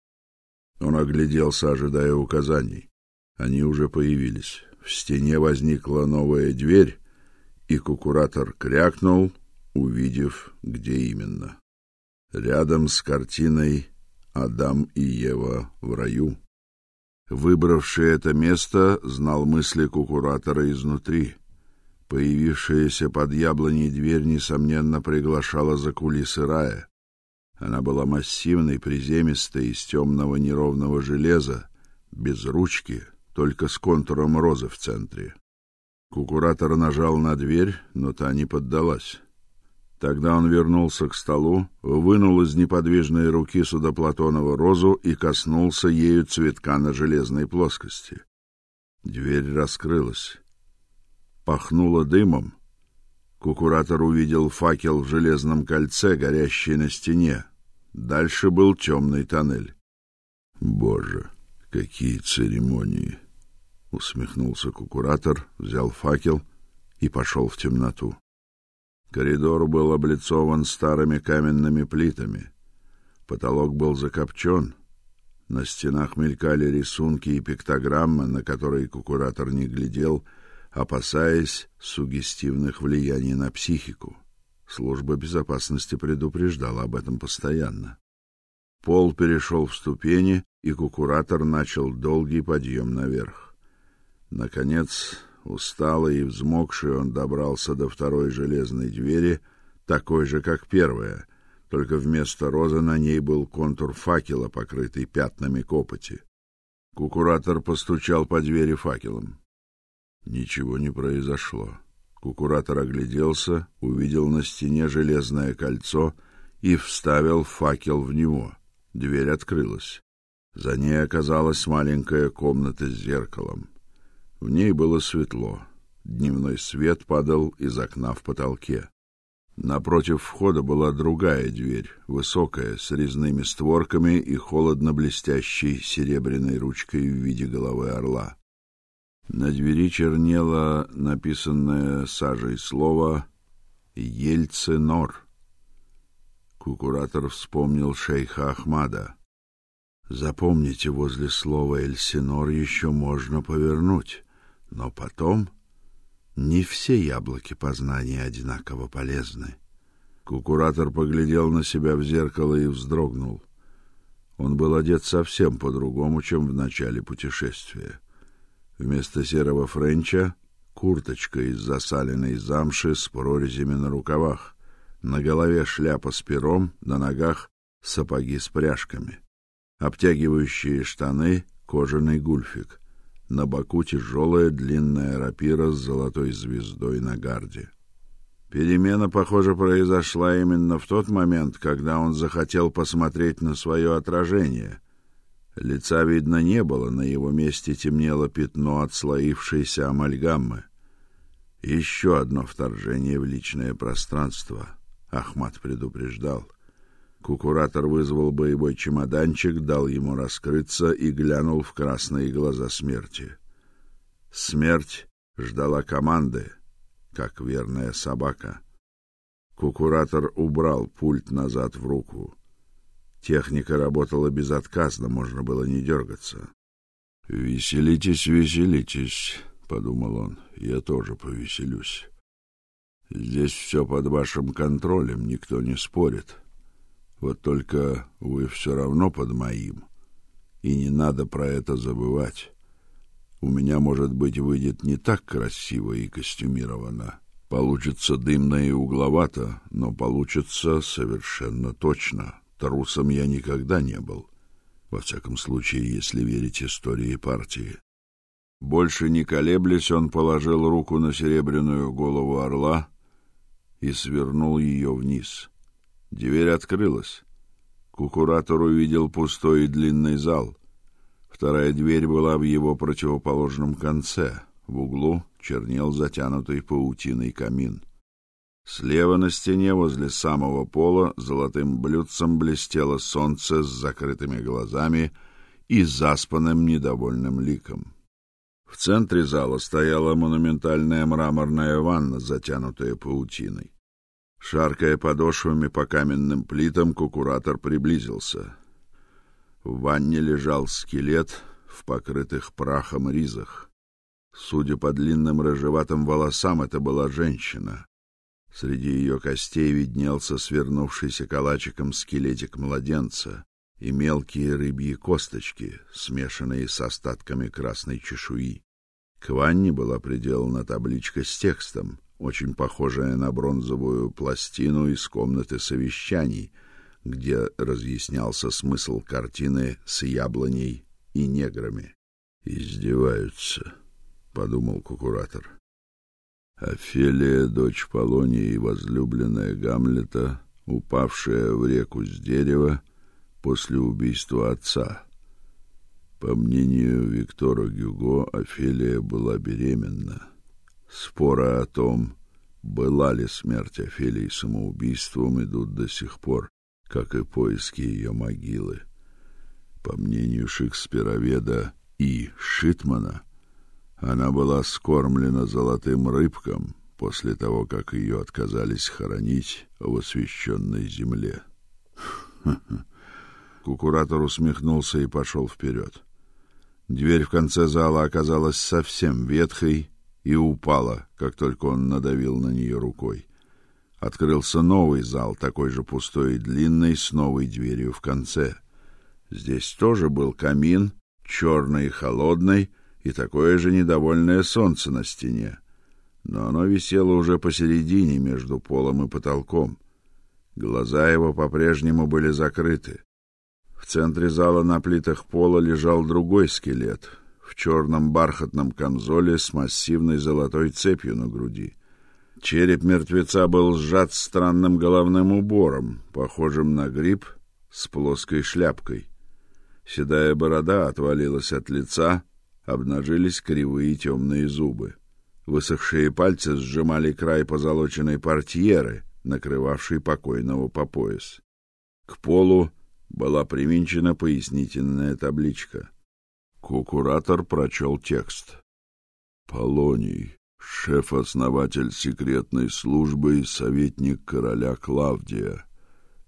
Он огляделся, ожидая указаний. Они уже появились. В стене возникла новая дверь, и кукуратор крякнул, увидев, где именно. Рядом с картиной Адам и Ева в раю. Выбравший это место знал мысли кукуратора изнутри. Появившаяся под яблоней дверь несомненно приглашала за кулисы рая. Она была массивной, приземистой, из темного неровного железа, без ручки, только с контуром розы в центре. Кукуратор нажал на дверь, но та не поддалась. Тогда он вернулся к столу, вынул из неподвижной руки Судоплатонова розу и коснулся ею цветка на железной плоскости. Дверь раскрылась пахнуло дымом. Кукуратор увидел факел в железном кольце, горящий на стене. Дальше был темный тоннель. Боже, какие церемонии, усмехнулся кукуратор, взял факел и пошел в темноту. Коридор был облицован старыми каменными плитами. Потолок был закопчен. На стенах мелькали рисунки и пиктограммы, на которые кукуратор не глядел, опасаясь сугестивных влияний на психику. Служба безопасности предупреждала об этом постоянно. Пол перешел в ступени, и кукуратор начал долгий подъем наверх. Наконец, усталый и взмокший, он добрался до второй железной двери, такой же, как первая, только вместо розы на ней был контур факела, покрытый пятнами копоти. Кукуратор постучал по двери факелом. Ничего не произошло. Кукуратор огляделся, увидел на стене железное кольцо и вставил факел в него. Дверь открылась. За ней оказалась маленькая комната с зеркалом. В ней было светло. Дневной свет падал из окна в потолке. Напротив входа была другая дверь, высокая, с резными створками и холодно блестящей серебряной ручкой в виде головы орла. На двери чернело написанное сажей слово «Ельцинор». Кукуратор вспомнил шейха Ахмада. Запомните, возле слова «Эльсинор» еще можно повернуть, но потом не все яблоки познания одинаково полезны. Кукуратор поглядел на себя в зеркало и вздрогнул. Он был одет совсем по-другому, чем в начале путешествия. Вместо серого френча курточка из засаленной замши с прорезями на рукавах, на голове шляпа с пером, на ногах сапоги с пряжками, обтягивающие штаны, кожаный гульфик, на боку тяжелая длинная рапира с золотой звездой на гарде. Перемена, похоже, произошла именно в тот момент, когда он захотел посмотреть на свое отражение, Лица видно не было, на его месте темнело пятно отслоившейся амальгамы. Еще одно вторжение в личное пространство. Ахмат предупреждал. Кукуратор вызвал боевой чемоданчик, дал ему раскрыться и глянул в красные глаза смерти. Смерть ждала команды, как верная собака. Кукуратор убрал пульт назад в руку. Техника работала безотказно, можно было не дергаться. Веселитесь, веселитесь, подумал он. Я тоже повеселюсь. Здесь все под вашим контролем, никто не спорит. Вот только вы все равно под моим. И не надо про это забывать. У меня, может быть, выйдет не так красиво и костюмировано. Получится дымно и угловато, но получится совершенно точно. Трусом я никогда не был, во всяком случае, если верить истории партии. Больше не колеблясь, он положил руку на серебряную голову орла и свернул ее вниз. Дверь открылась. Кукуратор увидел пустой и длинный зал. Вторая дверь была в его противоположном конце. В углу чернел затянутый паутиной камин. Слева на стене возле самого пола золотым блюдцем блестело солнце с закрытыми глазами и заспанным недовольным ликом. В центре зала стояла монументальная мраморная ванна, затянутая паутиной. Шаркая подошвами по каменным плитам, кукуратор приблизился. В ванне лежал скелет в покрытых прахом ризах. Судя по длинным рыжеватым волосам, это была женщина. Среди ее костей виднелся свернувшийся калачиком скелетик младенца и мелкие рыбьи косточки, смешанные с остатками красной чешуи. К ванне была приделана табличка с текстом, очень похожая на бронзовую пластину из комнаты совещаний, где разъяснялся смысл картины с яблоней и неграми. Издеваются, подумал кукуратор. Офелия, дочь Полонии и возлюбленная Гамлета, упавшая в реку с дерева после убийства отца. По мнению Виктора Гюго, Офелия была беременна. Споры о том, была ли смерть Офелии самоубийством, идут до сих пор, как и поиски ее могилы. По мнению шекспироведа И. Шитмана, она была скормлена золотым рыбкам после того, как ее отказались хоронить в освященной земле. Кукуратор усмехнулся и пошел вперед. Дверь в конце зала оказалась совсем ветхой и упала, как только он надавил на нее рукой. Открылся новый зал, такой же пустой и длинный, с новой дверью в конце. Здесь тоже был камин, черный и холодный, и такое же недовольное солнце на стене. Но оно висело уже посередине между полом и потолком. Глаза его по-прежнему были закрыты. В центре зала на плитах пола лежал другой скелет в черном бархатном камзоле с массивной золотой цепью на груди. Череп мертвеца был сжат странным головным убором, похожим на гриб с плоской шляпкой. Седая борода отвалилась от лица, обнажились кривые темные зубы. Высохшие пальцы сжимали край позолоченной портьеры, накрывавшей покойного по пояс. К полу была привинчена пояснительная табличка. Кукуратор прочел текст. Полоний, шеф-основатель секретной службы и советник короля Клавдия,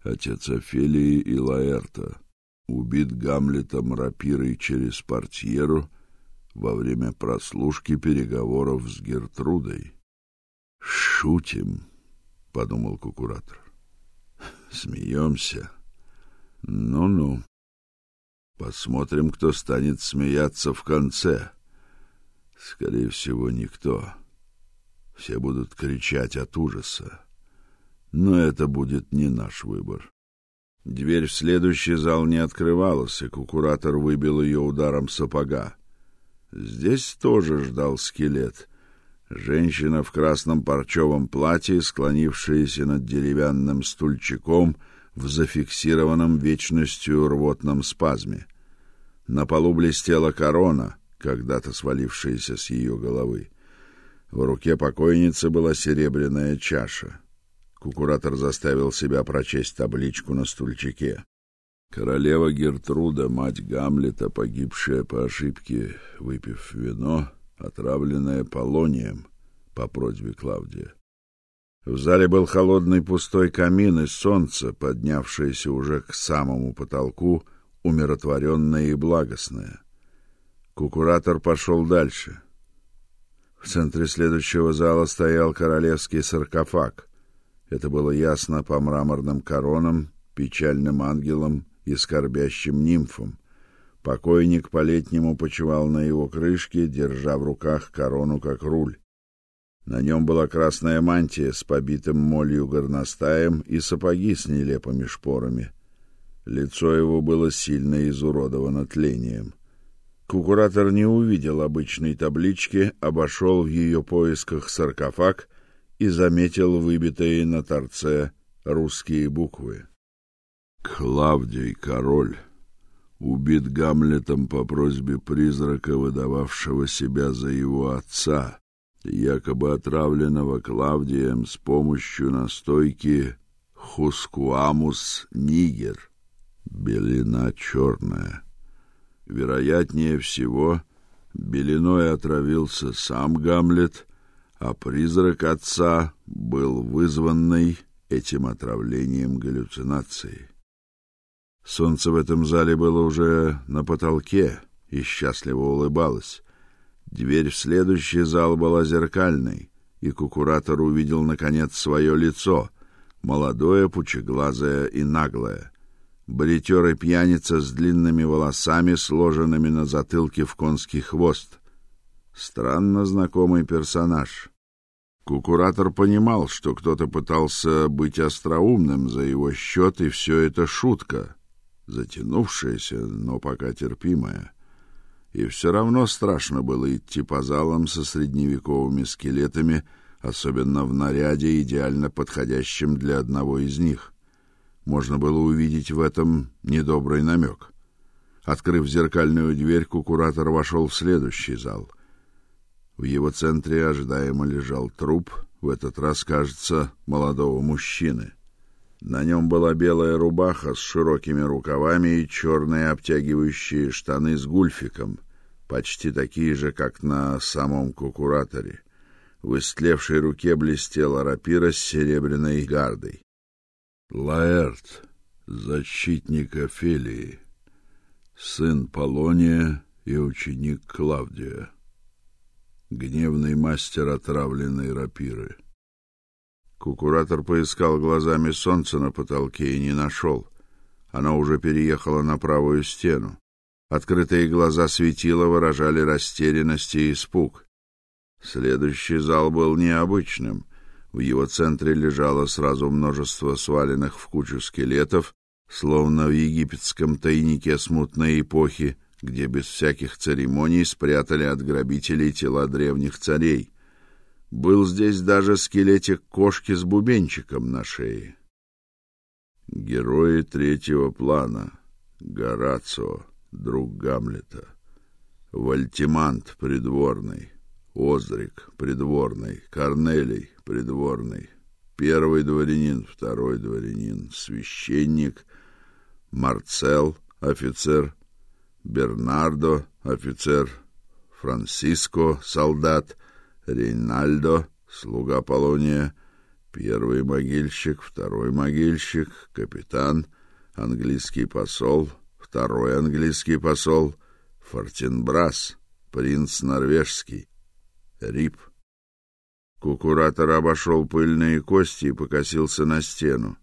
отец Офелии и Лаэрта, убит Гамлетом рапирой через портьеру во время прослушки переговоров с Гертрудой. Шутим, подумал кукуратор. Смеемся. Ну-ну. Посмотрим, кто станет смеяться в конце. Скорее всего, никто. Все будут кричать от ужаса. Но это будет не наш выбор. Дверь в следующий зал не открывалась, и кукуратор выбил ее ударом сапога. Здесь тоже ждал скелет. Женщина в красном парчевом платье, склонившаяся над деревянным стульчиком в зафиксированном вечностью рвотном спазме. На полу блестела корона, когда-то свалившаяся с ее головы. В руке покойницы была серебряная чаша. Кукуратор заставил себя прочесть табличку на стульчике. Королева Гертруда, мать Гамлета, погибшая по ошибке, выпив вино, отравленное полонием по просьбе Клавдия. В зале был холодный пустой камин, и солнце, поднявшееся уже к самому потолку, умиротворенное и благостное. Кукуратор пошел дальше. В центре следующего зала стоял королевский саркофаг. Это было ясно по мраморным коронам, печальным ангелам и скорбящим нимфам. Покойник по-летнему почивал на его крышке, держа в руках корону как руль. На нем была красная мантия с побитым молью горностаем и сапоги с нелепыми шпорами. Лицо его было сильно изуродовано тлением. Кукуратор не увидел обычной таблички, обошел в ее поисках саркофаг и заметил выбитые на торце русские буквы. Клавдий король убит Гамлетом по просьбе призрака, выдававшего себя за его отца, якобы отравленного Клавдием с помощью настойки Хускуамус нигер, белина черная. Вероятнее всего, белиной отравился сам Гамлет, а призрак отца был вызванный этим отравлением галлюцинацией. Солнце в этом зале было уже на потолке и счастливо улыбалось. Дверь в следующий зал была зеркальной, и кукуратор увидел наконец свое лицо, молодое, пучеглазое и наглое. Бритер и пьяница с длинными волосами, сложенными на затылке в конский хвост. Странно знакомый персонаж. Кукуратор понимал, что кто-то пытался быть остроумным за его счет, и все это шутка затянувшаяся, но пока терпимая. И все равно страшно было идти по залам со средневековыми скелетами, особенно в наряде, идеально подходящем для одного из них. Можно было увидеть в этом недобрый намек. Открыв зеркальную дверь, кукуратор вошел в следующий зал. В его центре ожидаемо лежал труп, в этот раз, кажется, молодого мужчины. На нем была белая рубаха с широкими рукавами и черные обтягивающие штаны с гульфиком, почти такие же, как на самом кукураторе. В истлевшей руке блестела рапира с серебряной гардой. Лаэрт, защитник Офелии, сын Полония и ученик Клавдия, гневный мастер отравленной рапиры. Кукуратор поискал глазами солнце на потолке и не нашел. Оно уже переехало на правую стену. Открытые глаза светила выражали растерянность и испуг. Следующий зал был необычным. В его центре лежало сразу множество сваленных в кучу скелетов, словно в египетском тайнике смутной эпохи, где без всяких церемоний спрятали от грабителей тела древних царей. Был здесь даже скелетик кошки с бубенчиком на шее. Герои третьего плана. Горацио, друг Гамлета. Вальтимант придворный. Озрик придворный. Корнелий придворный. Первый дворянин, второй дворянин, священник, Марцел, офицер, Бернардо, офицер, Франциско, солдат, Рейнальдо, слуга Полония, первый могильщик, второй могильщик, капитан, английский посол, второй английский посол, Фортенбрас, принц норвежский, Рип. Кукуратор обошел пыльные кости и покосился на стену.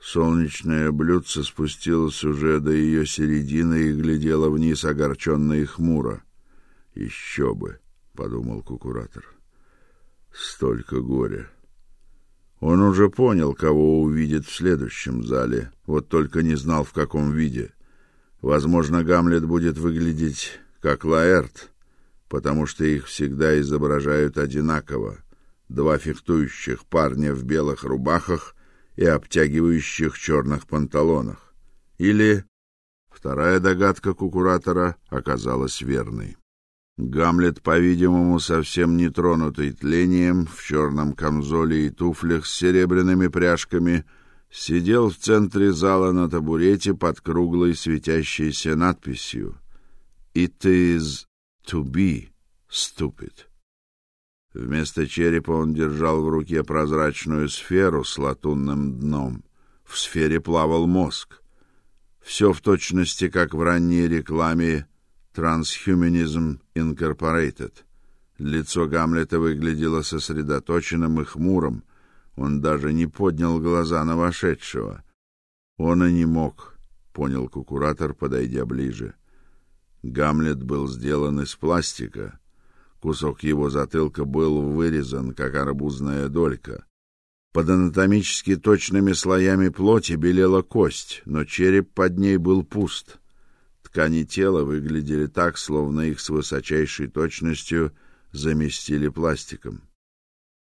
Солнечное блюдце спустилось уже до ее середины и глядело вниз огорченно и хмуро. Еще бы подумал кукуратор. Столько горя. Он уже понял, кого увидит в следующем зале, вот только не знал в каком виде. Возможно, Гамлет будет выглядеть как Лаэрт, потому что их всегда изображают одинаково: два фехтующих парня в белых рубахах и обтягивающих черных панталонах. Или вторая догадка кукуратора оказалась верной. Гамлет, по-видимому, совсем не тронутый тлением, в черном камзоле и туфлях с серебряными пряжками, сидел в центре зала на табурете под круглой светящейся надписью «It is to be stupid». Вместо черепа он держал в руке прозрачную сферу с латунным дном. В сфере плавал мозг. Все в точности, как в ранней рекламе Transhumanism Incorporated. Лицо Гамлета выглядело сосредоточенным и хмурым. Он даже не поднял глаза на вошедшего. Он и не мог, понял кукуратор, подойдя ближе. Гамлет был сделан из пластика. Кусок его затылка был вырезан, как арбузная долька. Под анатомически точными слоями плоти белела кость, но череп под ней был пуст. Ткани тела выглядели так, словно их с высочайшей точностью заместили пластиком.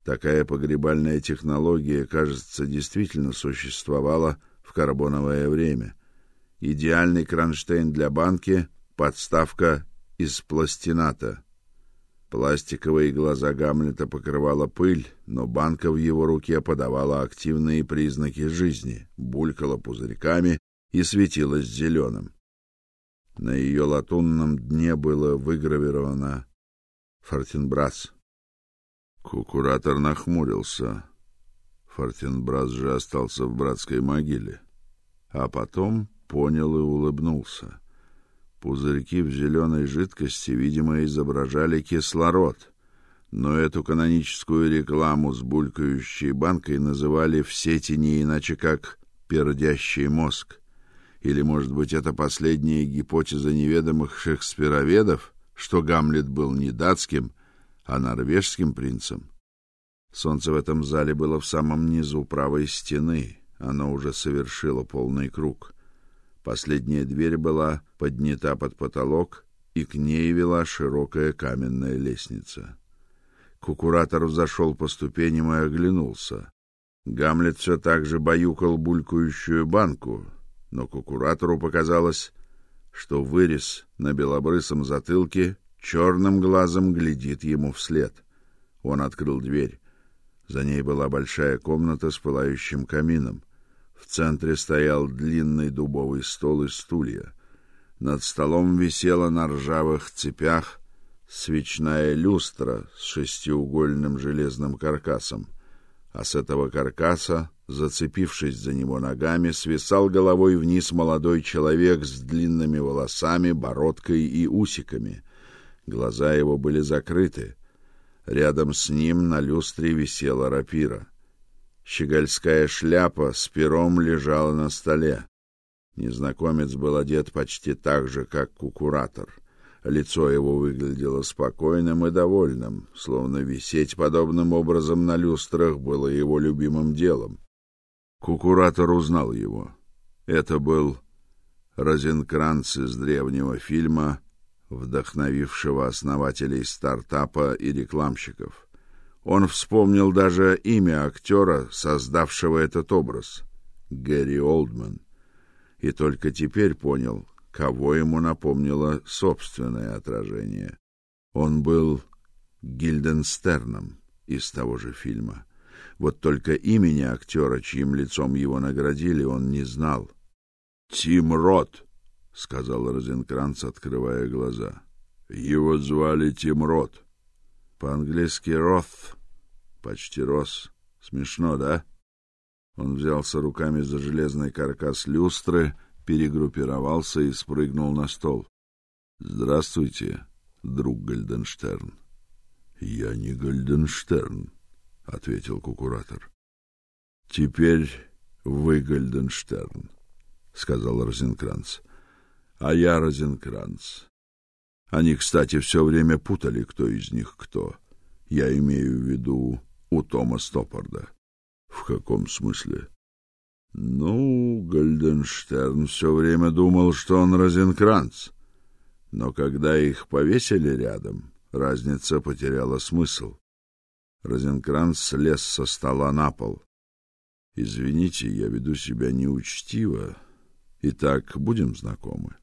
Такая погребальная технология, кажется, действительно существовала в карбоновое время. Идеальный кронштейн для банки, подставка из пластината. Пластиковые глаза Гамлета покрывала пыль, но банка в его руке подавала активные признаки жизни, булькала пузырьками и светилась зеленым. На ее латунном дне было выгравировано Фортенбрас. Кукуратор нахмурился. Фортенбрас же остался в братской могиле, а потом понял и улыбнулся. Пузырьки в зеленой жидкости, видимо, изображали кислород, но эту каноническую рекламу с булькающей банкой называли в сети не иначе как пердящий мозг. Или, может быть, это последняя гипотеза неведомых шекспироведов, что Гамлет был не датским, а норвежским принцем? Солнце в этом зале было в самом низу правой стены. Оно уже совершило полный круг. Последняя дверь была поднята под потолок, и к ней вела широкая каменная лестница. Кукуратор взошел по ступеням и оглянулся. Гамлет все так же баюкал булькающую банку, но кукуратору показалось, что вырез на белобрысом затылке черным глазом глядит ему вслед. Он открыл дверь. За ней была большая комната с пылающим камином. В центре стоял длинный дубовый стол и стулья. Над столом висела на ржавых цепях свечная люстра с шестиугольным железным каркасом, а с этого каркаса, зацепившись за него ногами, свисал головой вниз молодой человек с длинными волосами, бородкой и усиками. Глаза его были закрыты. Рядом с ним на люстре висела рапира. Щегольская шляпа с пером лежала на столе. Незнакомец был одет почти так же, как кукуратор. Лицо его выглядело спокойным и довольным, словно висеть подобным образом на люстрах было его любимым делом. Кукуратор узнал его. Это был Розенкранц из древнего фильма вдохновившего основателей стартапа и рекламщиков. Он вспомнил даже имя актера, создавшего этот образ Гэри Олдман, и только теперь понял, кого ему напомнило собственное отражение. Он был Гильденстерном из того же фильма. Вот только имени актера, чьим лицом его наградили, он не знал. Тим Рот сказал Розенкранц, открывая глаза. Его звали Тим Рот. По-английски Рот. Почти Рос. Смешно, да? Он взялся руками за железный каркас люстры, перегруппировался и спрыгнул на стол. Здравствуйте, друг Гольденштерн. Я не Гольденштерн, ответил кукуратор. Теперь вы Гольденштерн, сказал Розенкранц а я Розенкранц. Они, кстати, все время путали, кто из них кто. Я имею в виду у Тома Стоппарда. В каком смысле? Ну, Гольденштерн все время думал, что он Розенкранц. Но когда их повесили рядом, разница потеряла смысл. Розенкранц слез со стола на пол. Извините, я веду себя неучтиво. Итак, будем знакомы.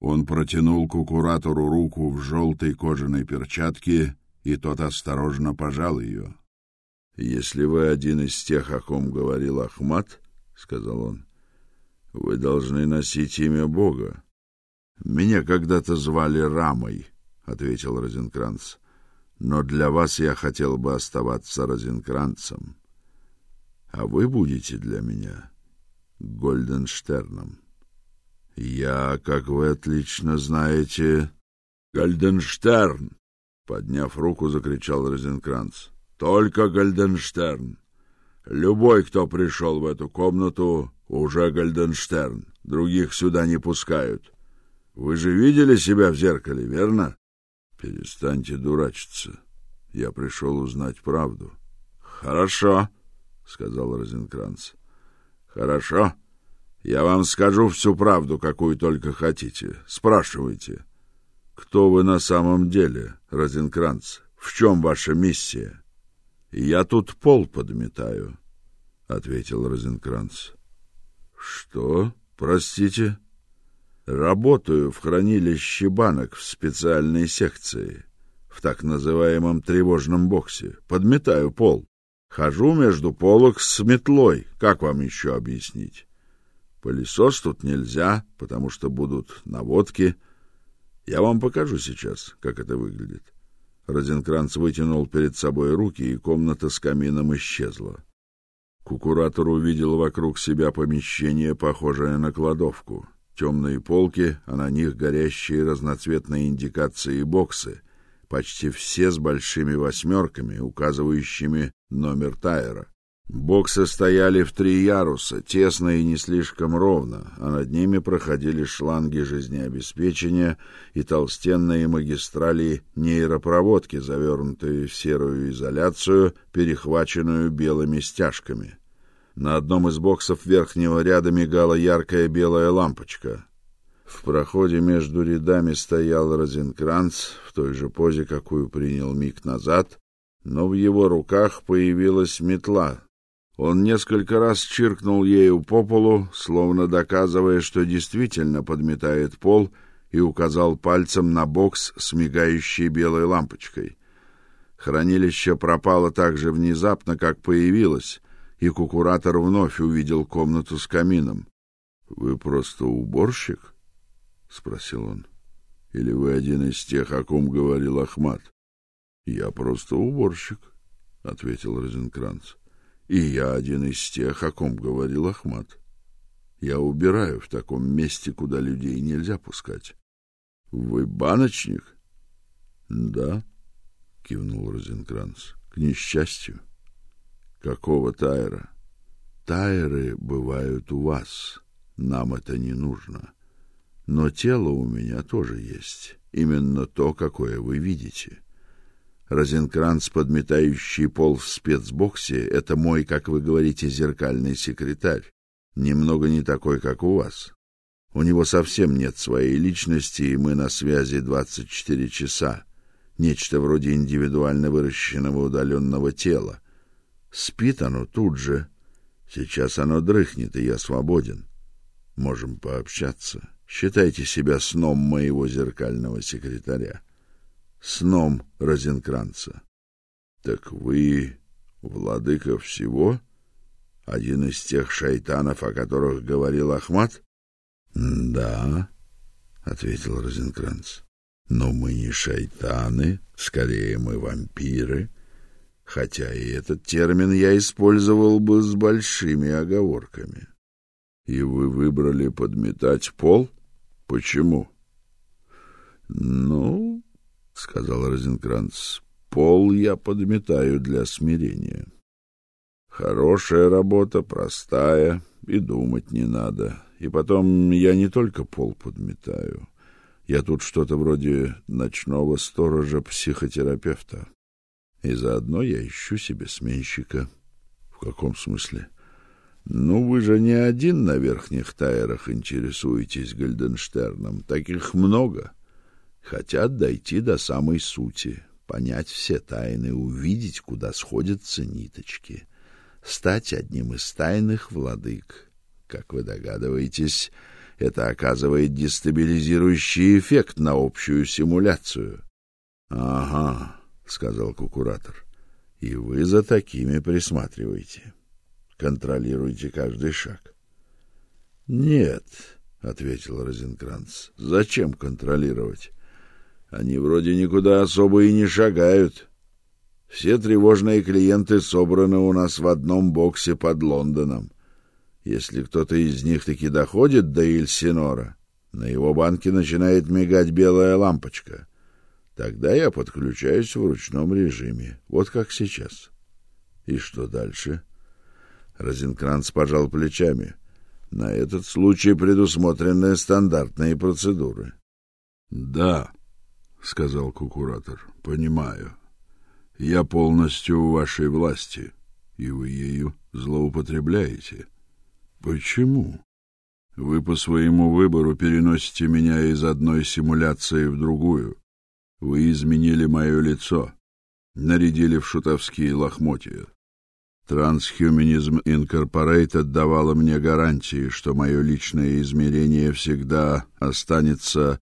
Он протянул кукуратору руку в желтой кожаной перчатке, и тот осторожно пожал ее. Если вы один из тех, о ком говорил Ахмат, сказал он, вы должны носить имя Бога. Меня когда-то звали Рамой, ответил Розенкранц. Но для вас я хотел бы оставаться Розенкранцем. А вы будете для меня Гольденштерном. Я, как вы отлично знаете, Гальденштерн, подняв руку, закричал Розенкранц. Только Гальденштерн. Любой, кто пришел в эту комнату, уже Гальденштерн. Других сюда не пускают. Вы же видели себя в зеркале, верно? Перестаньте дурачиться. Я пришел узнать правду. Хорошо, сказал Розенкранц. Хорошо. Я вам скажу всю правду, какую только хотите. Спрашивайте. Кто вы на самом деле, Розенкранц? В чем ваша миссия? Я тут пол подметаю, ответил Розенкранц. Что? Простите? Работаю в хранилище банок в специальной секции, в так называемом тревожном боксе. Подметаю пол. Хожу между полок с метлой. Как вам еще объяснить? Пылесос тут нельзя, потому что будут наводки. Я вам покажу сейчас, как это выглядит. Розенкранц вытянул перед собой руки, и комната с камином исчезла. Кукуратор увидел вокруг себя помещение, похожее на кладовку. Темные полки, а на них горящие разноцветные индикации и боксы, почти все с большими восьмерками, указывающими номер тайра. Боксы стояли в три яруса, тесно и не слишком ровно, а над ними проходили шланги жизнеобеспечения и толстенные магистрали нейропроводки, завернутые в серую изоляцию, перехваченную белыми стяжками. На одном из боксов верхнего ряда мигала яркая белая лампочка. В проходе между рядами стоял Розенкранц в той же позе, какую принял миг назад, но в его руках появилась метла, он несколько раз чиркнул ею по полу, словно доказывая, что действительно подметает пол, и указал пальцем на бокс с мигающей белой лампочкой. Хранилище пропало так же внезапно, как появилось, и кукуратор вновь увидел комнату с камином. Вы просто уборщик? спросил он. Или вы один из тех, о ком говорил Ахмат? Я просто уборщик, ответил Розенкранц. И я один из тех, о ком говорил Ахмат. Я убираю в таком месте, куда людей нельзя пускать. Вы баночник? Да, кивнул Розенкранц. К несчастью. Какого тайра? Тайры бывают у вас. Нам это не нужно. Но тело у меня тоже есть, именно то, какое вы видите. Розенкранц, подметающий пол в спецбоксе, это мой, как вы говорите, зеркальный секретарь немного не такой, как у вас. У него совсем нет своей личности, и мы на связи 24 часа. Нечто вроде индивидуально выращенного удаленного тела. Спит оно тут же. Сейчас оно дрыхнет, и я свободен. Можем пообщаться. Считайте себя сном моего зеркального секретаря. Сном Розенкранца. Так вы владыка всего? Один из тех шайтанов, о которых говорил Ахмат? Да, ответил Розенкранц. Но мы не шайтаны, скорее мы вампиры, хотя и этот термин я использовал бы с большими оговорками. И вы выбрали подметать пол? Почему? Ну, сказал Розенкранц. Пол я подметаю для смирения. Хорошая работа, простая, и думать не надо. И потом я не только пол подметаю. Я тут что-то вроде ночного сторожа-психотерапевта. И заодно я ищу себе сменщика. В каком смысле? Ну, вы же не один на верхних тайрах интересуетесь Гальденштерном. Таких много. Хотят дойти до самой сути, понять все тайны, увидеть, куда сходятся ниточки стать одним из тайных владык. Как вы догадываетесь, это оказывает дестабилизирующий эффект на общую симуляцию. Ага, сказал кукуратор. И вы за такими присматриваете. Контролируете каждый шаг. Нет, ответил Розенкранц. Зачем контролировать? Они вроде никуда особо и не шагают. Все тревожные клиенты собраны у нас в одном боксе под Лондоном. Если кто-то из них таки доходит до Ильсинора, на его банке начинает мигать белая лампочка. Тогда я подключаюсь в ручном режиме, вот как сейчас. И что дальше? Розенкранц пожал плечами. На этот случай предусмотрены стандартные процедуры. Да, сказал кукуратор. Понимаю. Я полностью в вашей власти, и вы ею злоупотребляете. Почему? Вы по своему выбору переносите меня из одной симуляции в другую. Вы изменили мое лицо, нарядили в шутовские лохмотья. Transhumanism Incorporated давала мне гарантии, что мое личное измерение всегда останется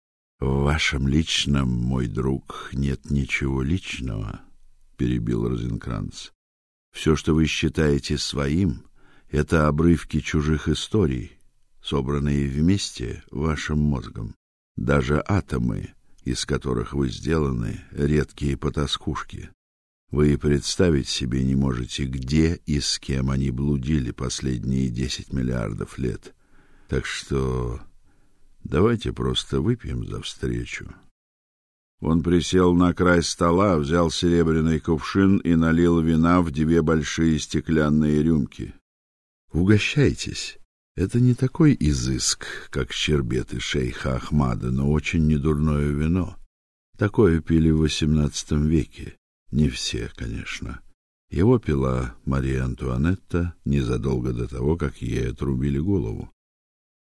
в вашем личном, мой друг. Нет ничего личного перебил Розенкранц. Все, что вы считаете своим, это обрывки чужих историй, собранные вместе вашим мозгом. Даже атомы, из которых вы сделаны, редкие потаскушки. Вы и представить себе не можете, где и с кем они блудили последние десять миллиардов лет. Так что давайте просто выпьем за встречу. Он присел на край стола, взял серебряный кувшин и налил вина в две большие стеклянные рюмки. Угощайтесь. Это не такой изыск, как щербеты шейха Ахмада, но очень недурное вино. Такое пили в XVIII веке. Не все, конечно. Его пила Мария Антуанетта незадолго до того, как ей отрубили голову.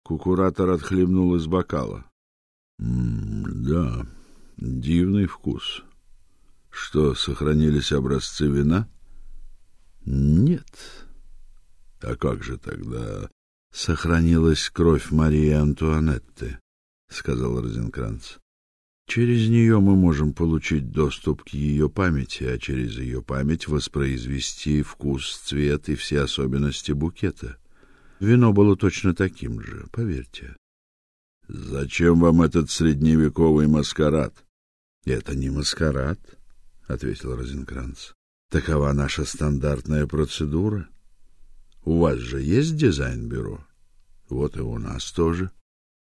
Кукуратор отхлебнул из бокала. М да, Дивный вкус. Что, сохранились образцы вина? Нет. А как же тогда сохранилась кровь Марии Антуанетты, сказал Розенкранц. Через нее мы можем получить доступ к ее памяти, а через ее память воспроизвести вкус, цвет и все особенности букета. Вино было точно таким же, поверьте. Зачем вам этот средневековый маскарад? Это не маскарад, ответил Розенкранц. Такова наша стандартная процедура. У вас же есть дизайн-бюро. Вот и у нас тоже.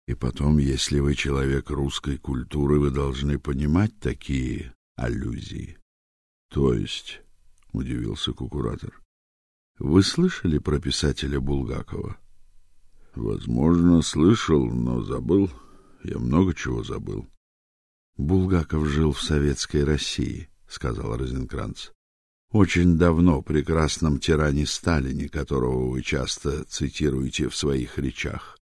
И потом, если вы человек русской культуры, вы должны понимать такие аллюзии. То есть, удивился кукуратор. Вы слышали про писателя Булгакова? Возможно, слышал, но забыл. Я много чего забыл. Булгаков жил в советской России, сказал Розенкранц. Очень давно при красном тиране Сталине, которого вы часто цитируете в своих речах.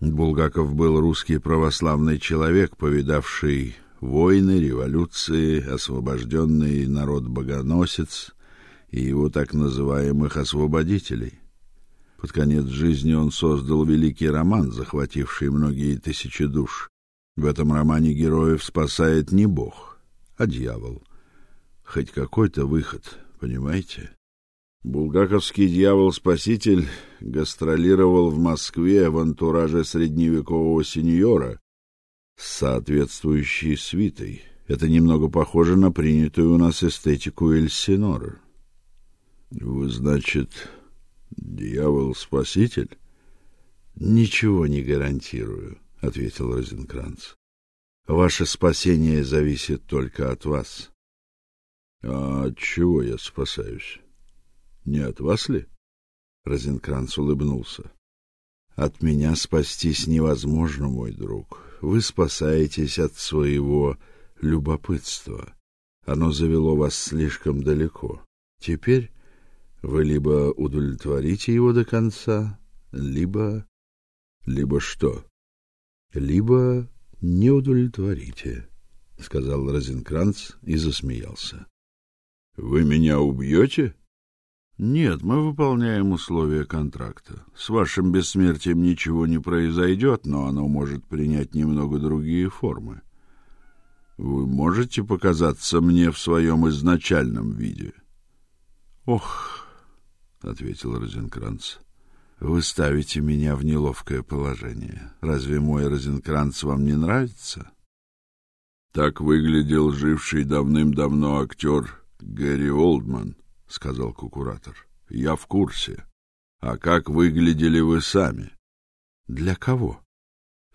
Булгаков был русский православный человек, повидавший войны, революции, освобожденный народ-богоносец и его так называемых освободителей. Под конец жизни он создал великий роман, захвативший многие тысячи душ. В этом романе героев спасает не бог, а дьявол. Хоть какой-то выход, понимаете? Булгаковский дьявол-спаситель гастролировал в Москве в антураже средневекового сеньора с соответствующей свитой. Это немного похоже на принятую у нас эстетику Эльсинора. Вы, значит, дьявол-спаситель? Ничего не гарантирую, ответил Розенкранц. Ваше спасение зависит только от вас. А от чего я спасаюсь? Не от вас ли? Розенкранц улыбнулся. От меня спастись невозможно, мой друг. Вы спасаетесь от своего любопытства. Оно завело вас слишком далеко. Теперь вы либо удовлетворите его до конца, либо либо что? Либо не удовлетворите, сказал Розенкранц и засмеялся. Вы меня убьете? Нет, мы выполняем условия контракта. С вашим бессмертием ничего не произойдет, но оно может принять немного другие формы. Вы можете показаться мне в своем изначальном виде? Ох, ответил Розенкранц. Вы ставите меня в неловкое положение. Разве мой Розенкранц вам не нравится? Так выглядел живший давным-давно актер Гэри Олдман сказал кукуратор. Я в курсе. А как выглядели вы сами? Для кого?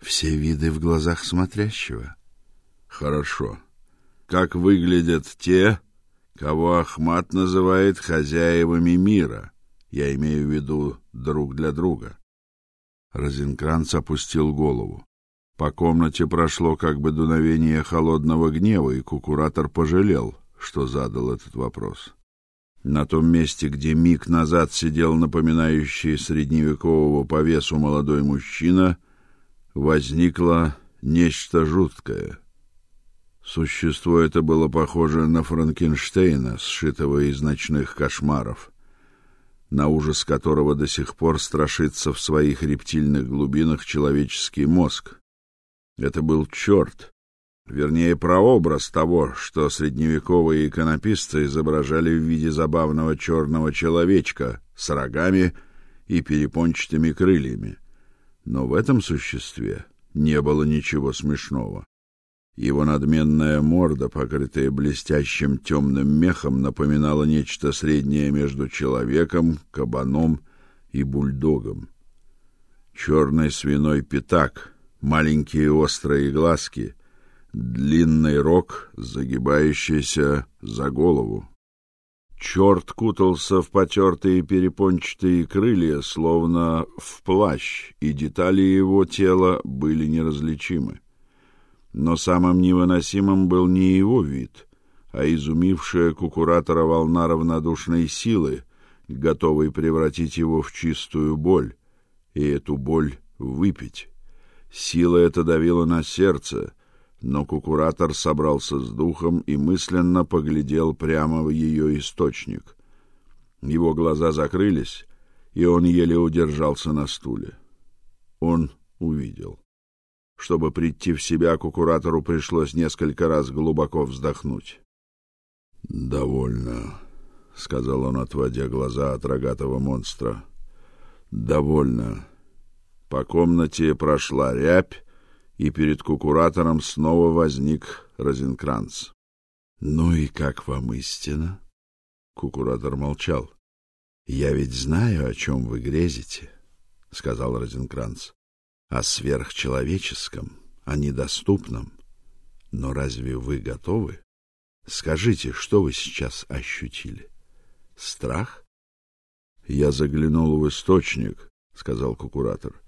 Все виды в глазах смотрящего. Хорошо. Как выглядят те, кого Ахмат называет хозяевами мира? Я имею в виду друг для друга. Розенкранц опустил голову. По комнате прошло как бы дуновение холодного гнева, и кукуратор пожалел, что задал этот вопрос. На том месте, где миг назад сидел напоминающий средневекового по весу молодой мужчина, возникло нечто жуткое. Существо это было похоже на Франкенштейна, сшитого из ночных кошмаров, на ужас которого до сих пор страшится в своих рептильных глубинах человеческий мозг. Это был черт, вернее, прообраз того, что средневековые иконописцы изображали в виде забавного черного человечка с рогами и перепончатыми крыльями. Но в этом существе не было ничего смешного. Его надменная морда, покрытая блестящим темным мехом, напоминала нечто среднее между человеком, кабаном и бульдогом. Черный свиной пятак, маленькие острые глазки — длинный рог, загибающийся за голову. Черт кутался в потертые перепончатые крылья, словно в плащ, и детали его тела были неразличимы. Но самым невыносимым был не его вид, а изумившая кукуратора волна равнодушной силы, готовой превратить его в чистую боль, и эту боль выпить. Сила эта давила на сердце, но кукуратор собрался с духом и мысленно поглядел прямо в ее источник. Его глаза закрылись, и он еле удержался на стуле. Он увидел. Чтобы прийти в себя, кукуратору пришлось несколько раз глубоко вздохнуть. Довольно, сказал он, отводя глаза от рогатого монстра. Довольно. По комнате прошла рябь, и перед кукуратором снова возник Розенкранц. Ну и как вам истина? Кукуратор молчал. Я ведь знаю, о чем вы грезите, сказал Розенкранц. О сверхчеловеческом, о недоступном. Но разве вы готовы? Скажите, что вы сейчас ощутили? Страх? Я заглянул в источник, сказал кукуратор.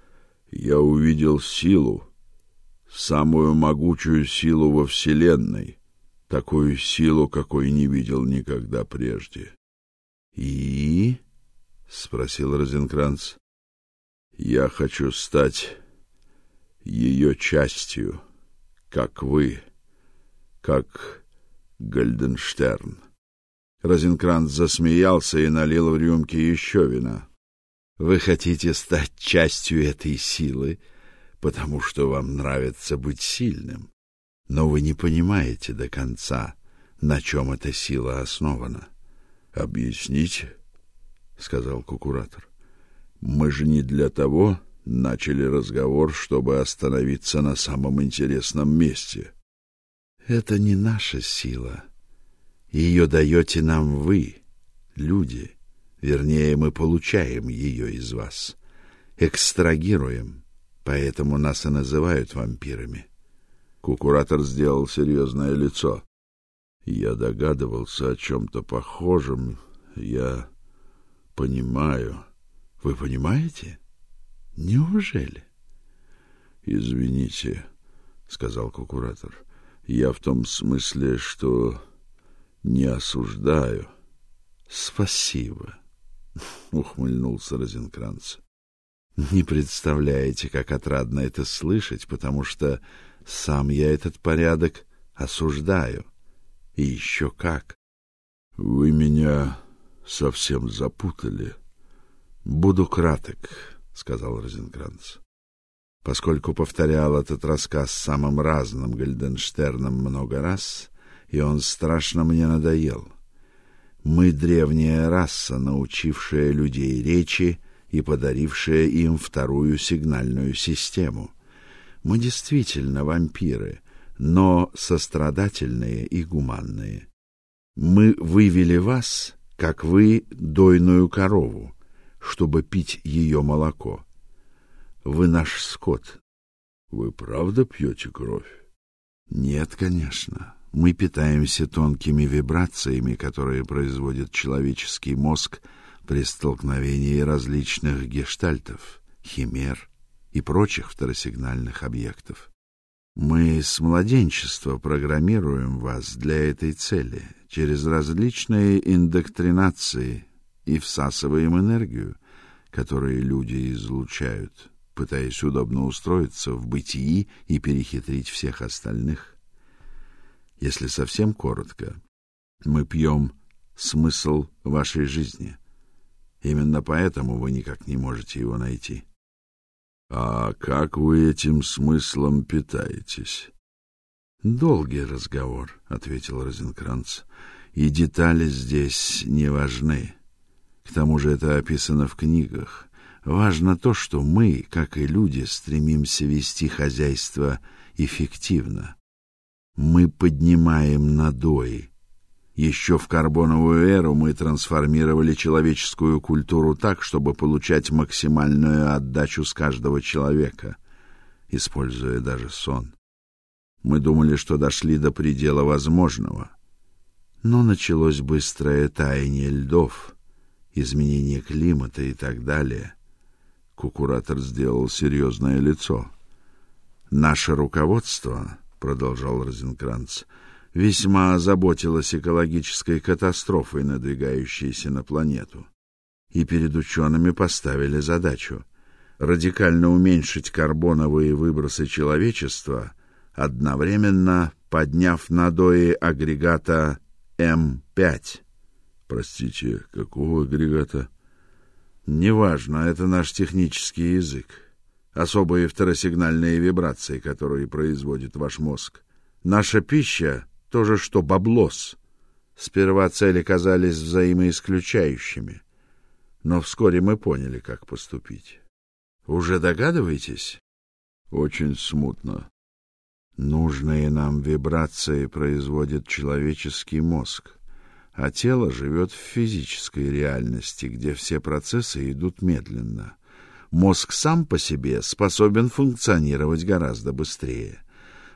Я увидел силу, самую могучую силу во вселенной такую силу, какой не видел никогда прежде. И спросил Розенкранц. Я хочу стать ее частью, как вы, как Гольденштерн. Розенкранц засмеялся и налил в рюмки еще вина. Вы хотите стать частью этой силы, потому что вам нравится быть сильным но вы не понимаете до конца, на чем эта сила основана. Объясните, сказал кукуратор. Мы же не для того начали разговор, чтобы остановиться на самом интересном месте. Это не наша сила. Ее даете нам вы, люди. Вернее, мы получаем ее из вас, экстрагируем. Поэтому нас и называют вампирами. Кукуратор сделал серьезное лицо. Я догадывался о чем то похожем. Я понимаю. Вы понимаете? Неужели? Извините, сказал кукуратор. Я в том смысле, что не осуждаю. Спасибо, ухмыльнулся Розенкранц. Не представляете, как отрадно это слышать, потому что сам я этот порядок осуждаю. И еще как. Вы меня совсем запутали. Буду краток, сказал Розенкранц. Поскольку повторял этот рассказ самым разным Гальденштерном много раз, и он страшно мне надоел. Мы древняя раса, научившая людей речи и подарившая им вторую сигнальную систему — мы действительно вампиры, но сострадательные и гуманные. Мы вывели вас, как вы дойную корову, чтобы пить ее молоко. Вы наш скот. Вы правда пьете кровь? Нет, конечно. Мы питаемся тонкими вибрациями, которые производит человеческий мозг при столкновении различных гештальтов, химер, и прочих второсигнальных объектов. Мы с младенчества программируем вас для этой цели через различные индоктринации и всасываем энергию, которую люди излучают, пытаясь удобно устроиться в бытии и перехитрить всех остальных. Если совсем коротко, мы пьем смысл вашей жизни. Именно поэтому вы никак не можете его найти. А как вы этим смыслом питаетесь? Долгий разговор, ответил Розенкранц. И детали здесь не важны. К тому же это описано в книгах. Важно то, что мы, как и люди, стремимся вести хозяйство эффективно. Мы поднимаем надои, еще в карбоновую эру мы трансформировали человеческую культуру так, чтобы получать максимальную отдачу с каждого человека, используя даже сон. Мы думали, что дошли до предела возможного. Но началось быстрое таяние льдов, изменение климата и так далее. Кукуратор сделал серьезное лицо. Наше руководство, продолжал Розенкранц, — весьма озаботилась экологической катастрофой, надвигающейся на планету. И перед учеными поставили задачу радикально уменьшить карбоновые выбросы человечества, одновременно подняв надои агрегата М5. Простите, какого агрегата? Неважно, это наш технический язык. особые второсигнальные вибрации, которые производит ваш мозг. Наша пища тоже что баблос. Сперва цели казались взаимоисключающими, но вскоре мы поняли, как поступить. Уже догадываетесь? Очень смутно. Нужные нам вибрации производит человеческий мозг, а тело живет в физической реальности, где все процессы идут медленно. Мозг сам по себе способен функционировать гораздо быстрее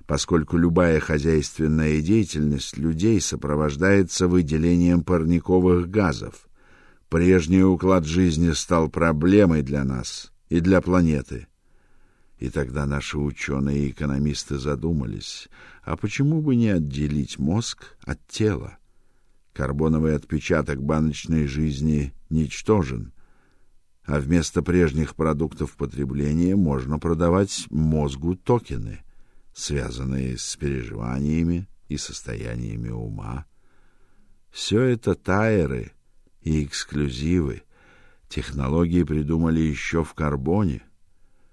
поскольку любая хозяйственная деятельность людей сопровождается выделением парниковых газов. Прежний уклад жизни стал проблемой для нас и для планеты. И тогда наши ученые и экономисты задумались, а почему бы не отделить мозг от тела? Карбоновый отпечаток баночной жизни ничтожен, а вместо прежних продуктов потребления можно продавать мозгу токены — связанные с переживаниями и состояниями ума. Все это тайры и эксклюзивы. Технологии придумали еще в карбоне.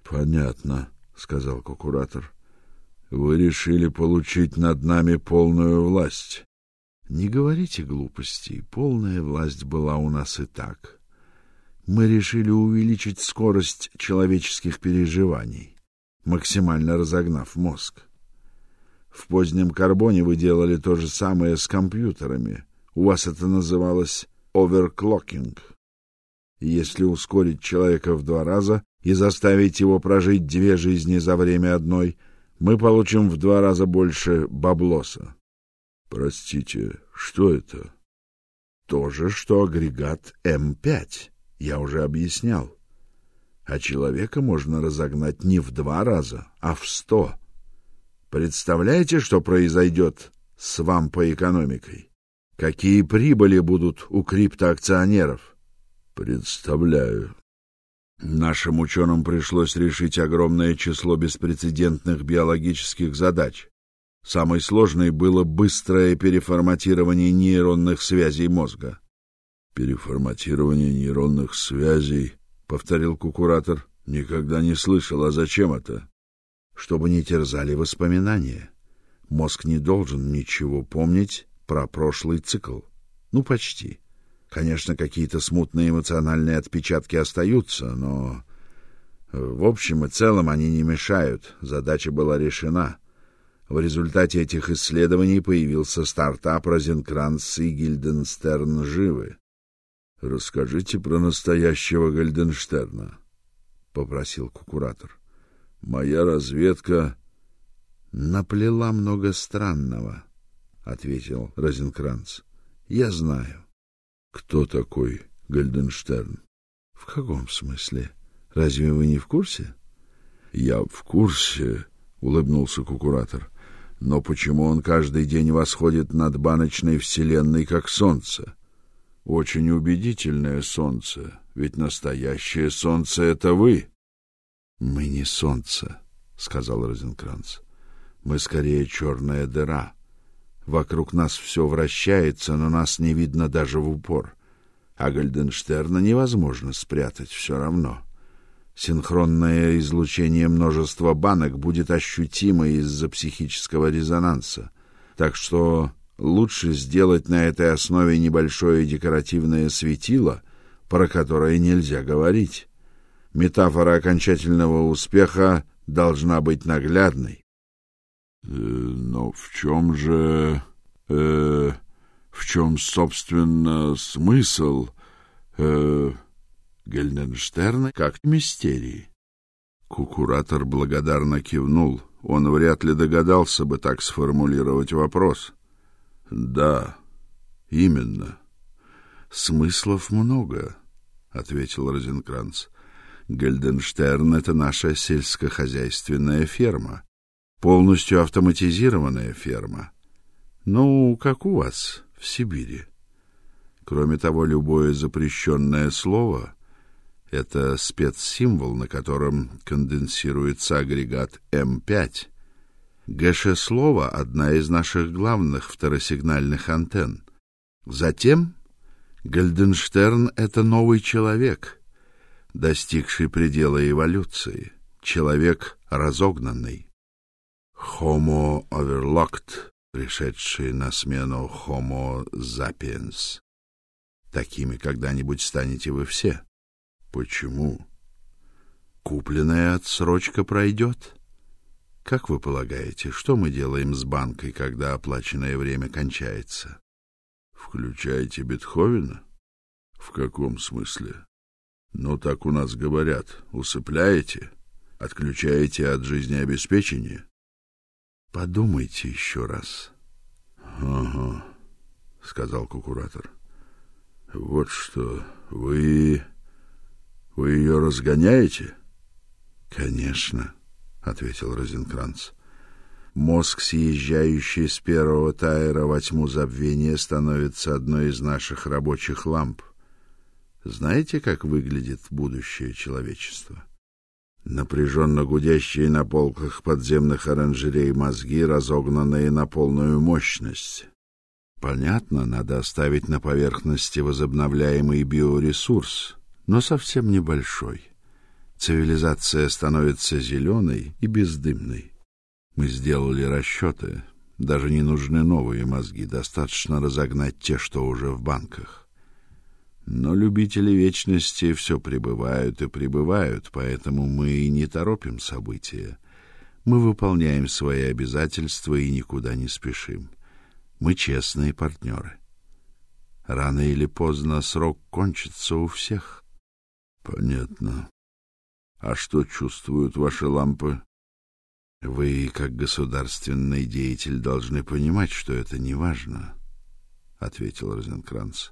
Понятно, сказал куратор. Вы решили получить над нами полную власть. Не говорите глупостей. Полная власть была у нас и так. Мы решили увеличить скорость человеческих переживаний максимально разогнав мозг. В позднем карбоне вы делали то же самое с компьютерами. У вас это называлось оверклокинг. Если ускорить человека в два раза и заставить его прожить две жизни за время одной, мы получим в два раза больше баблоса. Простите, что это? То же, что агрегат М5. Я уже объяснял а человека можно разогнать не в два раза, а в сто. Представляете, что произойдет с вам по экономикой? Какие прибыли будут у криптоакционеров? Представляю. Нашим ученым пришлось решить огромное число беспрецедентных биологических задач. Самой сложной было быстрое переформатирование нейронных связей мозга. Переформатирование нейронных связей повторил кукуратор. Никогда не слышал, а зачем это? Чтобы не терзали воспоминания. Мозг не должен ничего помнить про прошлый цикл. Ну, почти. Конечно, какие-то смутные эмоциональные отпечатки остаются, но в общем и целом они не мешают. Задача была решена. В результате этих исследований появился стартап Розенкранц и Гильденстерн живы. Расскажите про настоящего Гальденштерна, попросил куратор. Моя разведка наплела много странного, ответил Розенкранц. Я знаю. Кто такой Гальденштерн? В каком смысле? Разве вы не в курсе? Я в курсе, улыбнулся куратор. Но почему он каждый день восходит над баночной вселенной как солнце? Очень убедительное солнце, ведь настоящее солнце это вы. Мы не солнце, сказал Розенкранц. Мы скорее черная дыра. Вокруг нас все вращается, но нас не видно даже в упор. А Гальденштерна невозможно спрятать все равно. Синхронное излучение множества банок будет ощутимо из-за психического резонанса. Так что лучше сделать на этой основе небольшое декоративное светило, про которое нельзя говорить. Метафора окончательного успеха должна быть наглядной. Э, но в чем же э в чем собственно смысл э Гельденштерна как мистерии? Кукуратор благодарно кивнул. Он вряд ли догадался бы так сформулировать вопрос. Да, именно. Смыслов много, ответил Розенкранц. Гельденштерн это наша сельскохозяйственная ферма, полностью автоматизированная ферма. Ну, как у вас в Сибири. Кроме того, любое запрещенное слово это спецсимвол, на котором конденсируется агрегат М5. ГШ-слово — одна из наших главных второсигнальных антенн. Затем Гальденштерн — это новый человек, достигший предела эволюции. человек разогнанный. Homo overlocked, пришедший на смену Homo sapiens. Такими когда-нибудь станете вы все. Почему? Купленная отсрочка пройдет. Как вы полагаете, что мы делаем с банкой, когда оплаченное время кончается? Включаете Бетховена? В каком смысле? Ну так у нас говорят, усыпляете, отключаете от жизнеобеспечения. Подумайте еще раз. Ага, сказал кукуратор. Вот что, вы вы ее разгоняете? Конечно, ответил Розенкранц. Мозг, съезжающий с первого тайра во тьму забвения, становится одной из наших рабочих ламп. Знаете, как выглядит будущее человечества? Напряженно гудящие на полках подземных оранжерей мозги, разогнанные на полную мощность. Понятно, надо оставить на поверхности возобновляемый биоресурс, но совсем небольшой. Цивилизация становится зеленой и бездымной. Мы сделали расчеты. Даже не нужны новые мозги, достаточно разогнать те, что уже в банках. Но любители вечности все прибывают и прибывают, поэтому мы и не торопим события. Мы выполняем свои обязательства и никуда не спешим. Мы честные партнеры. Рано или поздно срок кончится у всех. Понятно. А что чувствуют ваши лампы? Вы, как государственный деятель, должны понимать, что это не важно, ответил Розенкранц.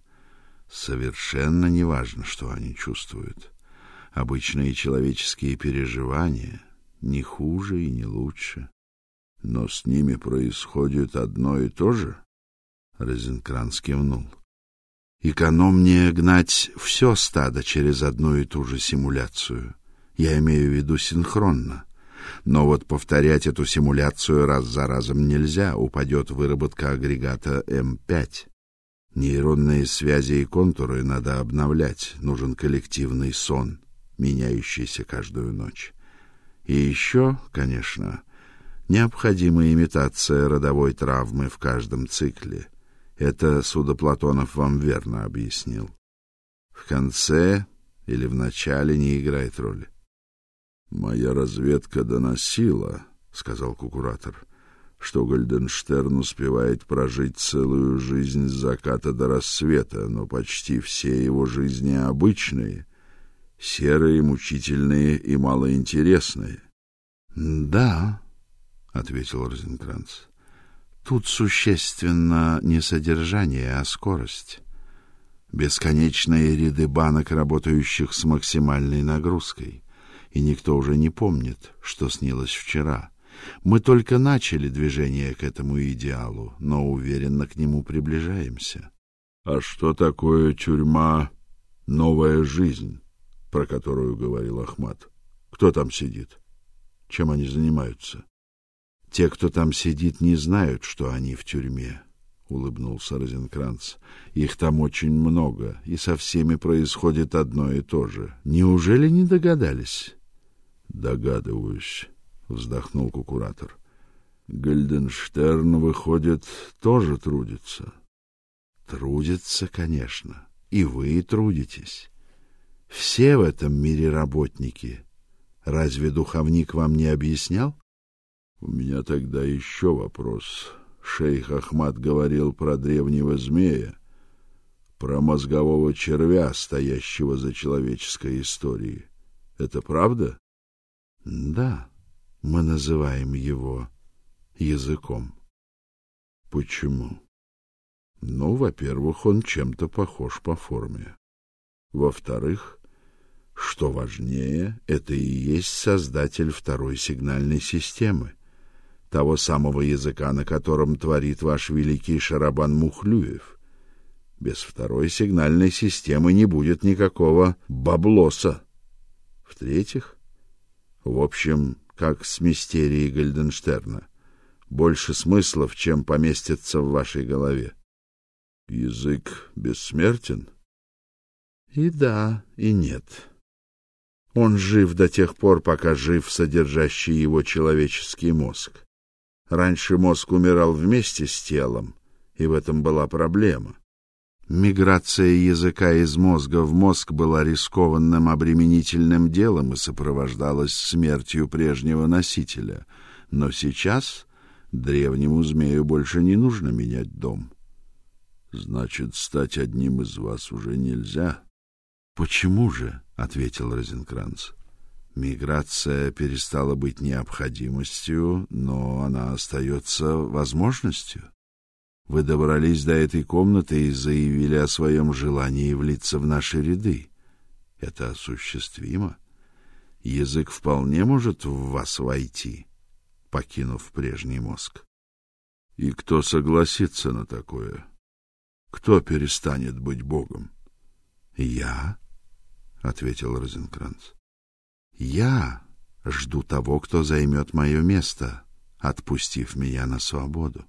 Совершенно не важно, что они чувствуют. Обычные человеческие переживания не хуже и не лучше, но с ними происходит одно и то же. Розенкранц кивнул. Экономнее гнать все стадо через одну и ту же симуляцию. Я имею в виду синхронно. Но вот повторять эту симуляцию раз за разом нельзя, упадет выработка агрегата М5. Нейронные связи и контуры надо обновлять, нужен коллективный сон, меняющийся каждую ночь. И еще, конечно, необходима имитация родовой травмы в каждом цикле. Это Судоплатонов вам верно объяснил. В конце или в начале не играет роли. Моя разведка доносила, сказал кукуратор, что Гольденштерн успевает прожить целую жизнь с заката до рассвета, но почти все его жизни обычные, серые, мучительные и малоинтересные. Да, ответил Розенкранц. Тут существенно не содержание, а скорость. Бесконечные ряды банок, работающих с максимальной нагрузкой и никто уже не помнит, что снилось вчера. Мы только начали движение к этому идеалу, но уверенно к нему приближаемся. А что такое тюрьма Новая жизнь, про которую говорил Ахмат? Кто там сидит? Чем они занимаются? Те, кто там сидит, не знают, что они в тюрьме, улыбнулся Розенкранц. Их там очень много, и со всеми происходит одно и то же. Неужели не догадались? Догадываюсь, вздохнул кукуратор. Гальденштерн выходит тоже трудится. Трудится, конечно, и вы трудитесь. Все в этом мире работники. Разве духовник вам не объяснял? У меня тогда еще вопрос. Шейх Ахмад говорил про древнего змея, про мозгового червя, стоящего за человеческой историей. Это правда? Да, мы называем его языком. Почему? Ну, во-первых, он чем-то похож по форме. Во-вторых, что важнее, это и есть создатель второй сигнальной системы, того самого языка, на котором творит ваш великий Шарабан Мухлюев. Без второй сигнальной системы не будет никакого баблоса. В-третьих, в общем, как с мистерией Гальденштерна. Больше смыслов, чем поместится в вашей голове. Язык бессмертен? И да, и нет. Он жив до тех пор, пока жив содержащий его человеческий мозг. Раньше мозг умирал вместе с телом, и в этом была проблема. Миграция языка из мозга в мозг была рискованным обременительным делом и сопровождалась смертью прежнего носителя. Но сейчас древнему змею больше не нужно менять дом. Значит, стать одним из вас уже нельзя. Почему же? ответил Розенкранц. Миграция перестала быть необходимостью, но она остается возможностью. Вы добрались до этой комнаты и заявили о своем желании влиться в наши ряды. Это осуществимо. Язык вполне может в вас войти, покинув прежний мозг. И кто согласится на такое? Кто перестанет быть богом? Я, ответил Розенкранц. Я жду того, кто займет мое место, отпустив меня на свободу.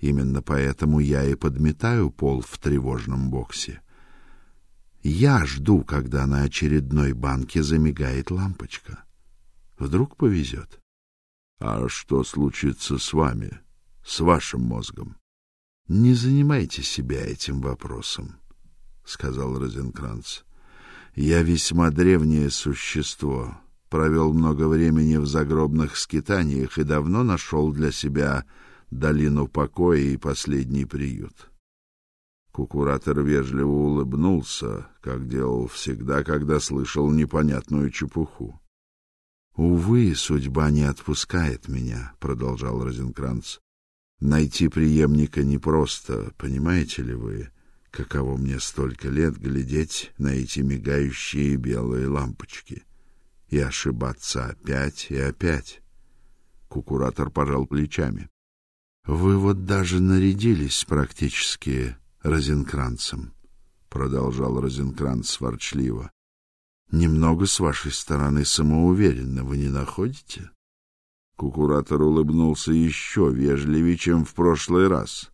Именно поэтому я и подметаю пол в тревожном боксе. Я жду, когда на очередной банке замигает лампочка. Вдруг повезет. А что случится с вами, с вашим мозгом? Не занимайте себя этим вопросом, сказал Розенкранц. Я весьма древнее существо, провел много времени в загробных скитаниях и давно нашел для себя долину покоя и последний приют. Кукуратор вежливо улыбнулся, как делал всегда, когда слышал непонятную чепуху. Увы, судьба не отпускает меня, продолжал Розенкранц. Найти преемника непросто, понимаете ли вы, каково мне столько лет глядеть на эти мигающие белые лампочки и ошибаться опять и опять. Кукуратор пожал плечами. Вы вот даже нарядились практически Розенкранцем, продолжал Розенкранц ворчливо. Немного с вашей стороны самоуверенно, вы не находите? Кукуратор улыбнулся еще вежливее, чем в прошлый раз.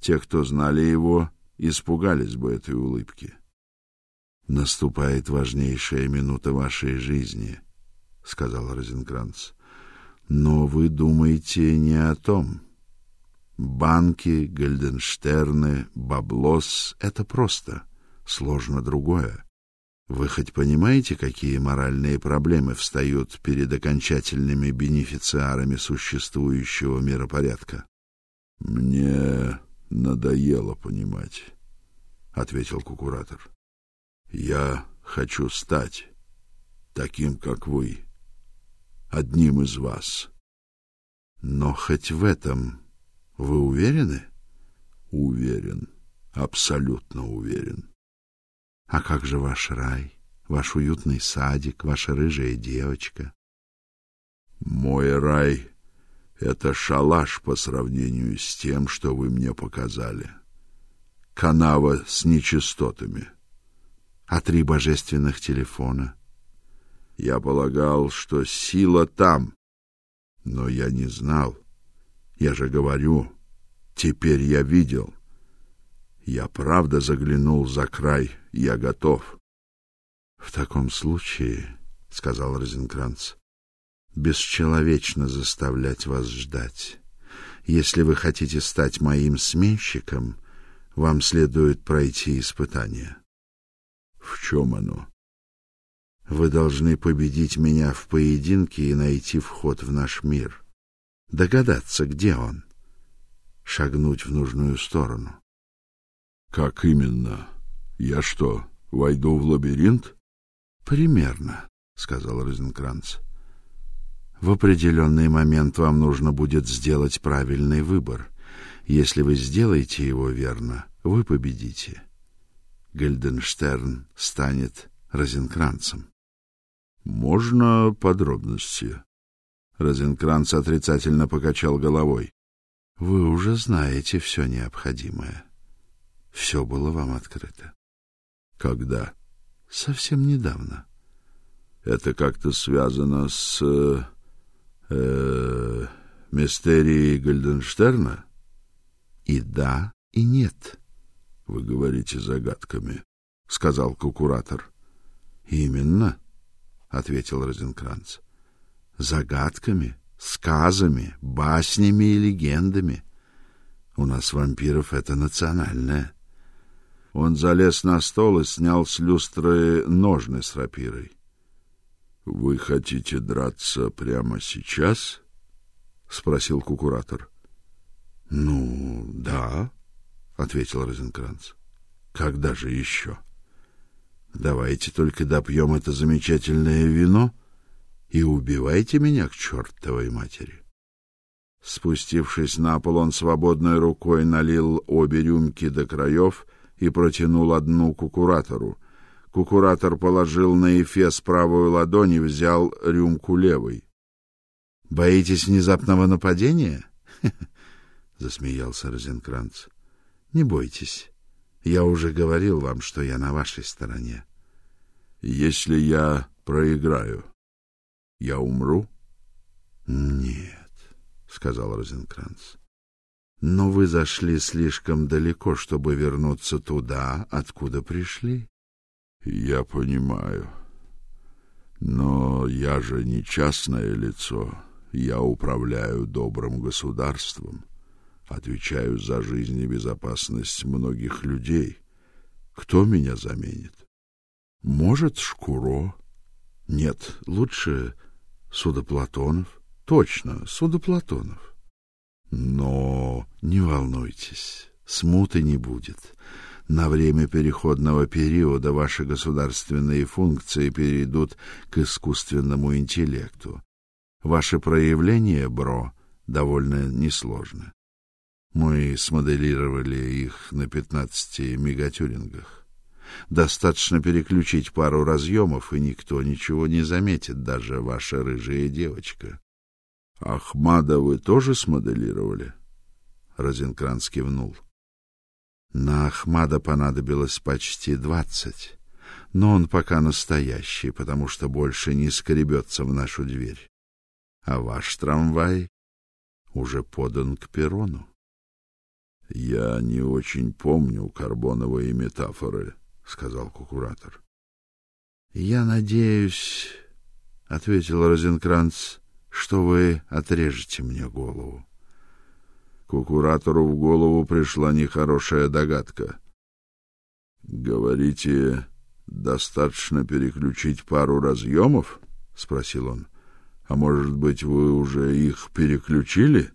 Те, кто знали его, испугались бы этой улыбки. Наступает важнейшая минута вашей жизни, сказал Розенкранц. Но вы думаете не о том. Банки, Гальденштерны, баблос — это просто. Сложно другое. Вы хоть понимаете, какие моральные проблемы встают перед окончательными бенефициарами существующего миропорядка? Мне надоело понимать, ответил кукуратор. Я хочу стать таким, как вы, одним из вас. Но хоть в этом вы уверены? Уверен, абсолютно уверен. А как же ваш рай, ваш уютный садик, ваша рыжая девочка? Мой рай это шалаш по сравнению с тем, что вы мне показали. Канава с нечистотами. А три божественных телефона. Я полагал, что сила там, но я не знал. Я же говорю, теперь я видел. Я правда заглянул за край, я готов. В таком случае, сказал Розенкранц, бесчеловечно заставлять вас ждать. Если вы хотите стать моим сменщиком, вам следует пройти испытание. В чем оно? Вы должны победить меня в поединке и найти вход в наш мир догадаться, где он, шагнуть в нужную сторону. Как именно? Я что, войду в лабиринт? Примерно, сказал Розенкранц. В определенный момент вам нужно будет сделать правильный выбор. Если вы сделаете его верно, вы победите. Гельденштерн станет Розенкранцем. Можно подробности? Розенкранц отрицательно покачал головой. Вы уже знаете все необходимое. Все было вам открыто. Когда? Совсем недавно. Это как-то связано с э, мистерией Гольденштерна? И да, и нет. Вы говорите загадками, сказал кукуратор. Именно. ответил Розенкранц. Загадками, сказами, баснями и легендами. У нас вампиров это национальное. Он залез на стол и снял с люстры ножны с рапирой. Вы хотите драться прямо сейчас? спросил кукуратор. Ну, да, ответил Розенкранц. Когда же еще? Давайте только допьем это замечательное вино и убивайте меня к чертовой матери. Спустившись на пол, он свободной рукой налил обе рюмки до краев и протянул одну кукуратору. Кукуратор положил на эфес правую ладонь и взял рюмку левой. Боитесь внезапного нападения? засмеялся Розенкранц. Не бойтесь. Я уже говорил вам, что я на вашей стороне. Если я проиграю, я умру? Нет, сказал Розенкранц. Но вы зашли слишком далеко, чтобы вернуться туда, откуда пришли. Я понимаю. Но я же не частное лицо. Я управляю добрым государством, отвечаю за жизнь и безопасность многих людей. Кто меня заменит? Может, Шкуро? Нет, лучше Судоплатонов. Точно, Судоплатонов. Но не волнуйтесь, смуты не будет. На время переходного периода ваши государственные функции перейдут к искусственному интеллекту. Ваши проявления, бро, довольно несложны. Мы смоделировали их на 15 мегатюрингах. Достаточно переключить пару разъемов, и никто ничего не заметит, даже ваша рыжая девочка. Ахмада тоже смоделировали? Розенкранц кивнул. На Ахмада понадобилось почти двадцать, но он пока настоящий, потому что больше не скребется в нашу дверь. А ваш трамвай уже подан к перрону. Я не очень помню карбоновые метафоры, сказал кукуратор. Я надеюсь, ответил Розенкранц, что вы отрежете мне голову. Кукуратору в голову пришла нехорошая догадка. Говорите, достаточно переключить пару разъемов? — спросил он. — А может быть, вы уже их переключили?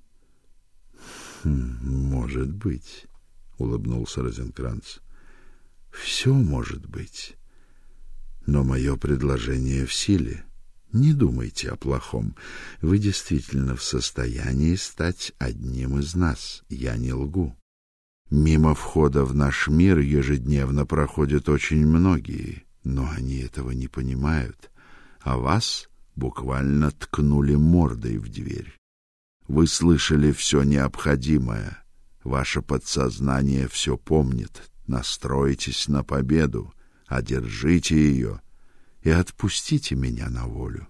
«Хм, — Может быть, — улыбнулся Розенкранц. — Все может быть. Но мое предложение в силе. — не думайте о плохом. Вы действительно в состоянии стать одним из нас. Я не лгу. Мимо входа в наш мир ежедневно проходят очень многие, но они этого не понимают, а вас буквально ткнули мордой в дверь. Вы слышали все необходимое. Ваше подсознание все помнит. Настройтесь на победу, одержите ее и отпустите меня на волю.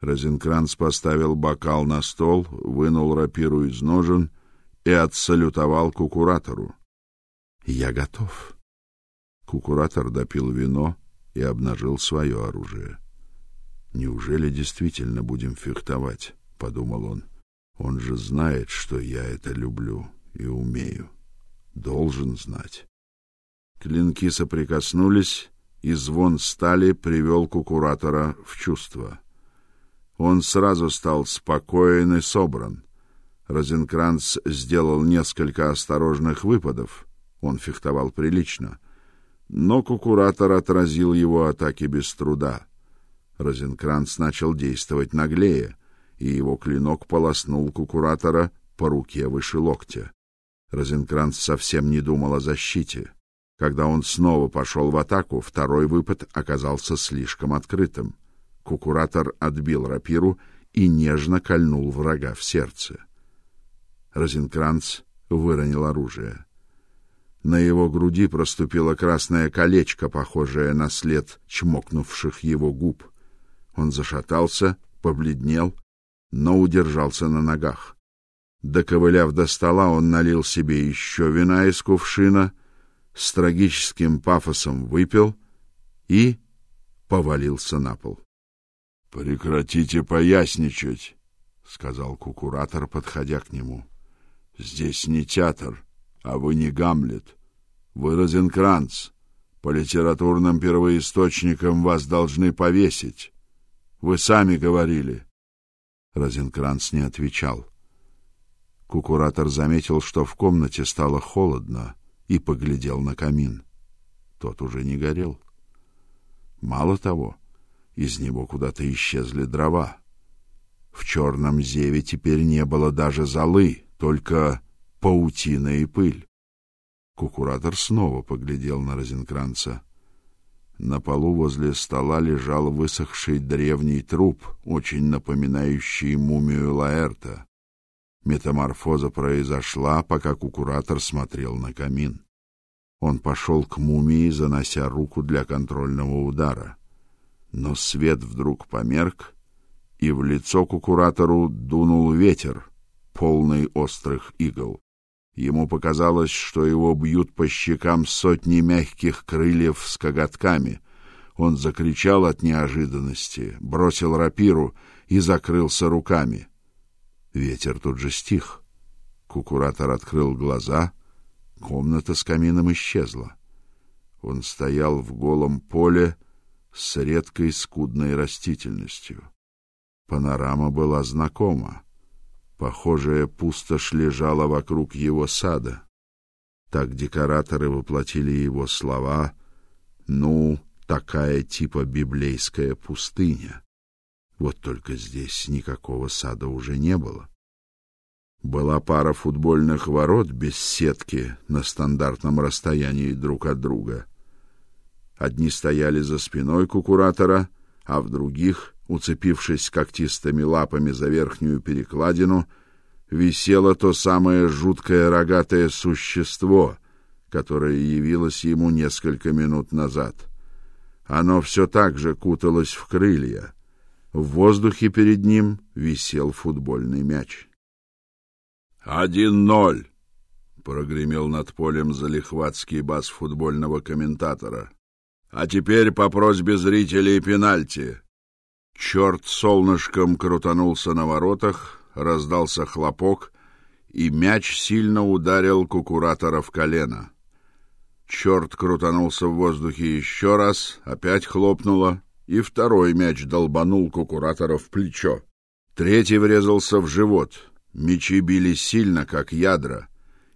Розенкранц поставил бокал на стол, вынул рапиру из ножен и отсалютовал кукуратору. Я готов. Кукуратор допил вино и обнажил свое оружие. Неужели действительно будем фехтовать, подумал он. Он же знает, что я это люблю и умею. Должен знать. Клинки соприкоснулись, и звон стали привел кукуратора в чувство. Он сразу стал спокоен и собран. Розенкранц сделал несколько осторожных выпадов. Он фехтовал прилично, но кукуратор отразил его атаки без труда. Розенкранц начал действовать наглее, и его клинок полоснул кукуратора по руке выше локтя. Розенкранц совсем не думал о защите. Когда он снова пошел в атаку, второй выпад оказался слишком открытым. Кукуратор отбил рапиру и нежно кольнул врага в сердце. Розенкранц выронил оружие. На его груди проступило красное колечко, похожее на след чмокнувших его губ. Он зашатался, побледнел, но удержался на ногах. Доковыляв до стола, он налил себе еще вина из кувшина с трагическим пафосом выпил и повалился на пол. Прекратите поясничать, сказал кукуратор, подходя к нему. Здесь не театр, а вы не Гамлет. Вы Розенкранц. По литературным первоисточникам вас должны повесить. Вы сами говорили. Розенкранц не отвечал. Кукуратор заметил, что в комнате стало холодно, и поглядел на камин. Тот уже не горел. Мало того, из него куда-то исчезли дрова. В черном зеве теперь не было даже золы, только паутина и пыль. Кукуратор снова поглядел на Розенкранца. На полу возле стола лежал высохший древний труп, очень напоминающий мумию Лаэрта. Метаморфоза произошла, пока кукуратор смотрел на камин. Он пошел к мумии, занося руку для контрольного удара. Но свет вдруг померк, и в лицо кукуратору дунул ветер, полный острых игл. Ему показалось, что его бьют по щекам сотни мягких крыльев с коготками. Он закричал от неожиданности, бросил рапиру и закрылся руками. Ветер тут же стих. Кукуратор открыл глаза Комната с камином исчезла. Он стоял в голом поле с редкой скудной растительностью. Панорама была знакома. Похожая пустошь лежала вокруг его сада. Так декораторы воплотили его слова: "Ну, такая типа библейская пустыня". Вот только здесь никакого сада уже не было. Была пара футбольных ворот без сетки на стандартном расстоянии друг от друга. Одни стояли за спиной кукуратора, а в других, уцепившись когтистыми лапами за верхнюю перекладину, висело то самое жуткое рогатое существо, которое явилось ему несколько минут назад. Оно все так же куталось в крылья. В воздухе перед ним висел футбольный мяч. «Один ноль!» — прогремел над полем залихватский бас футбольного комментатора. «А теперь по просьбе зрителей пенальти!» Черт солнышком крутанулся на воротах, раздался хлопок, и мяч сильно ударил кукуратора в колено. Черт крутанулся в воздухе еще раз, опять хлопнуло, и второй мяч долбанул кукуратора в плечо. Третий врезался в живот — Мечи били сильно, как ядра,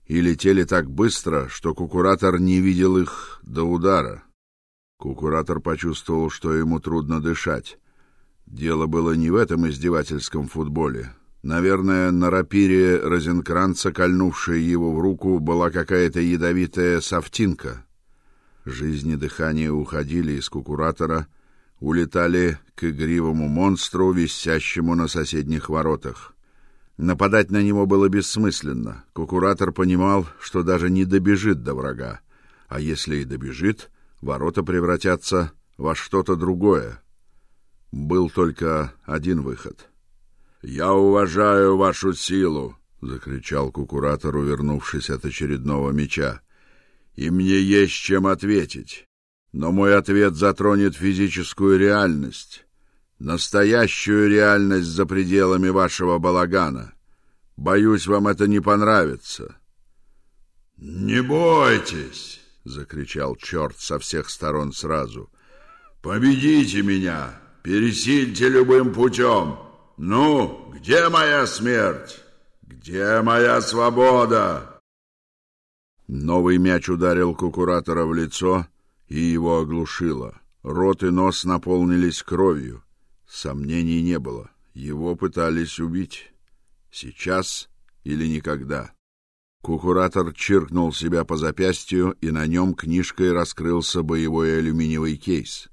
и летели так быстро, что кукуратор не видел их до удара. Кукуратор почувствовал, что ему трудно дышать. Дело было не в этом издевательском футболе. Наверное, на рапире Розенкранца, кольнувшей его в руку, была какая-то ядовитая софтинка. Жизнь и дыхание уходили из кукуратора, улетали к игривому монстру, висящему на соседних воротах. Нападать на него было бессмысленно. Кукуратор понимал, что даже не добежит до врага, а если и добежит, ворота превратятся во что-то другое. Был только один выход. "Я уважаю вашу силу", закричал кукуратор, увернувшись от очередного меча. "И мне есть чем ответить. Но мой ответ затронет физическую реальность настоящую реальность за пределами вашего балагана. Боюсь, вам это не понравится. Не бойтесь, закричал черт со всех сторон сразу. Победите меня, пересильте любым путем. Ну, где моя смерть? Где моя свобода? Новый мяч ударил кукуратора в лицо и его оглушило. Рот и нос наполнились кровью. Сомнений не было. Его пытались убить. Сейчас или никогда. Кукуратор чиркнул себя по запястью, и на нем книжкой раскрылся боевой алюминиевый кейс.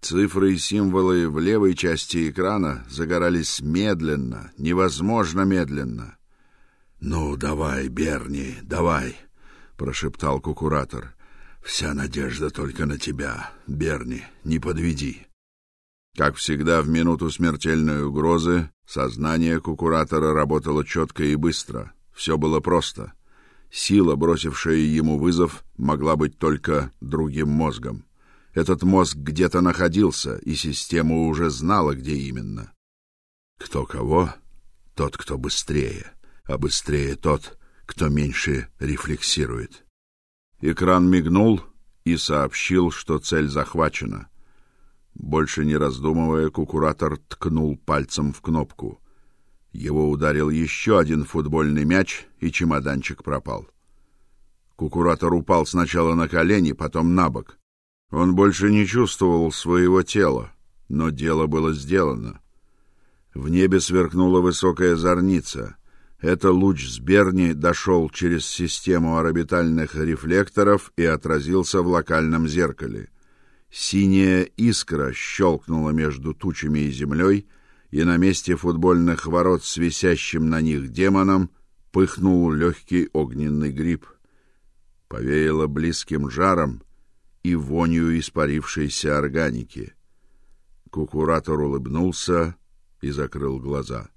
Цифры и символы в левой части экрана загорались медленно, невозможно медленно. "Ну, давай, Берни, давай", прошептал кукуратор. "Вся надежда только на тебя, Берни, не подведи". Как всегда в минуту смертельной угрозы, сознание кукуратора работало четко и быстро. Все было просто. Сила, бросившая ему вызов, могла быть только другим мозгом. Этот мозг где-то находился, и система уже знала, где именно. Кто кого? Тот, кто быстрее, а быстрее тот, кто меньше рефлексирует. Экран мигнул и сообщил, что цель захвачена. Больше не раздумывая, кукуратор ткнул пальцем в кнопку. Его ударил еще один футбольный мяч, и чемоданчик пропал. Кукуратор упал сначала на колени, потом на бок. Он больше не чувствовал своего тела, но дело было сделано. В небе сверкнула высокая зорница. Это луч с Берни дошел через систему орбитальных рефлекторов и отразился в локальном зеркале. Синяя искра щелкнула между тучами и землей, и на месте футбольных ворот с висящим на них демоном пыхнул легкий огненный гриб. Повеяло близким жаром и вонью испарившейся органики. Кукуратор улыбнулся и закрыл глаза.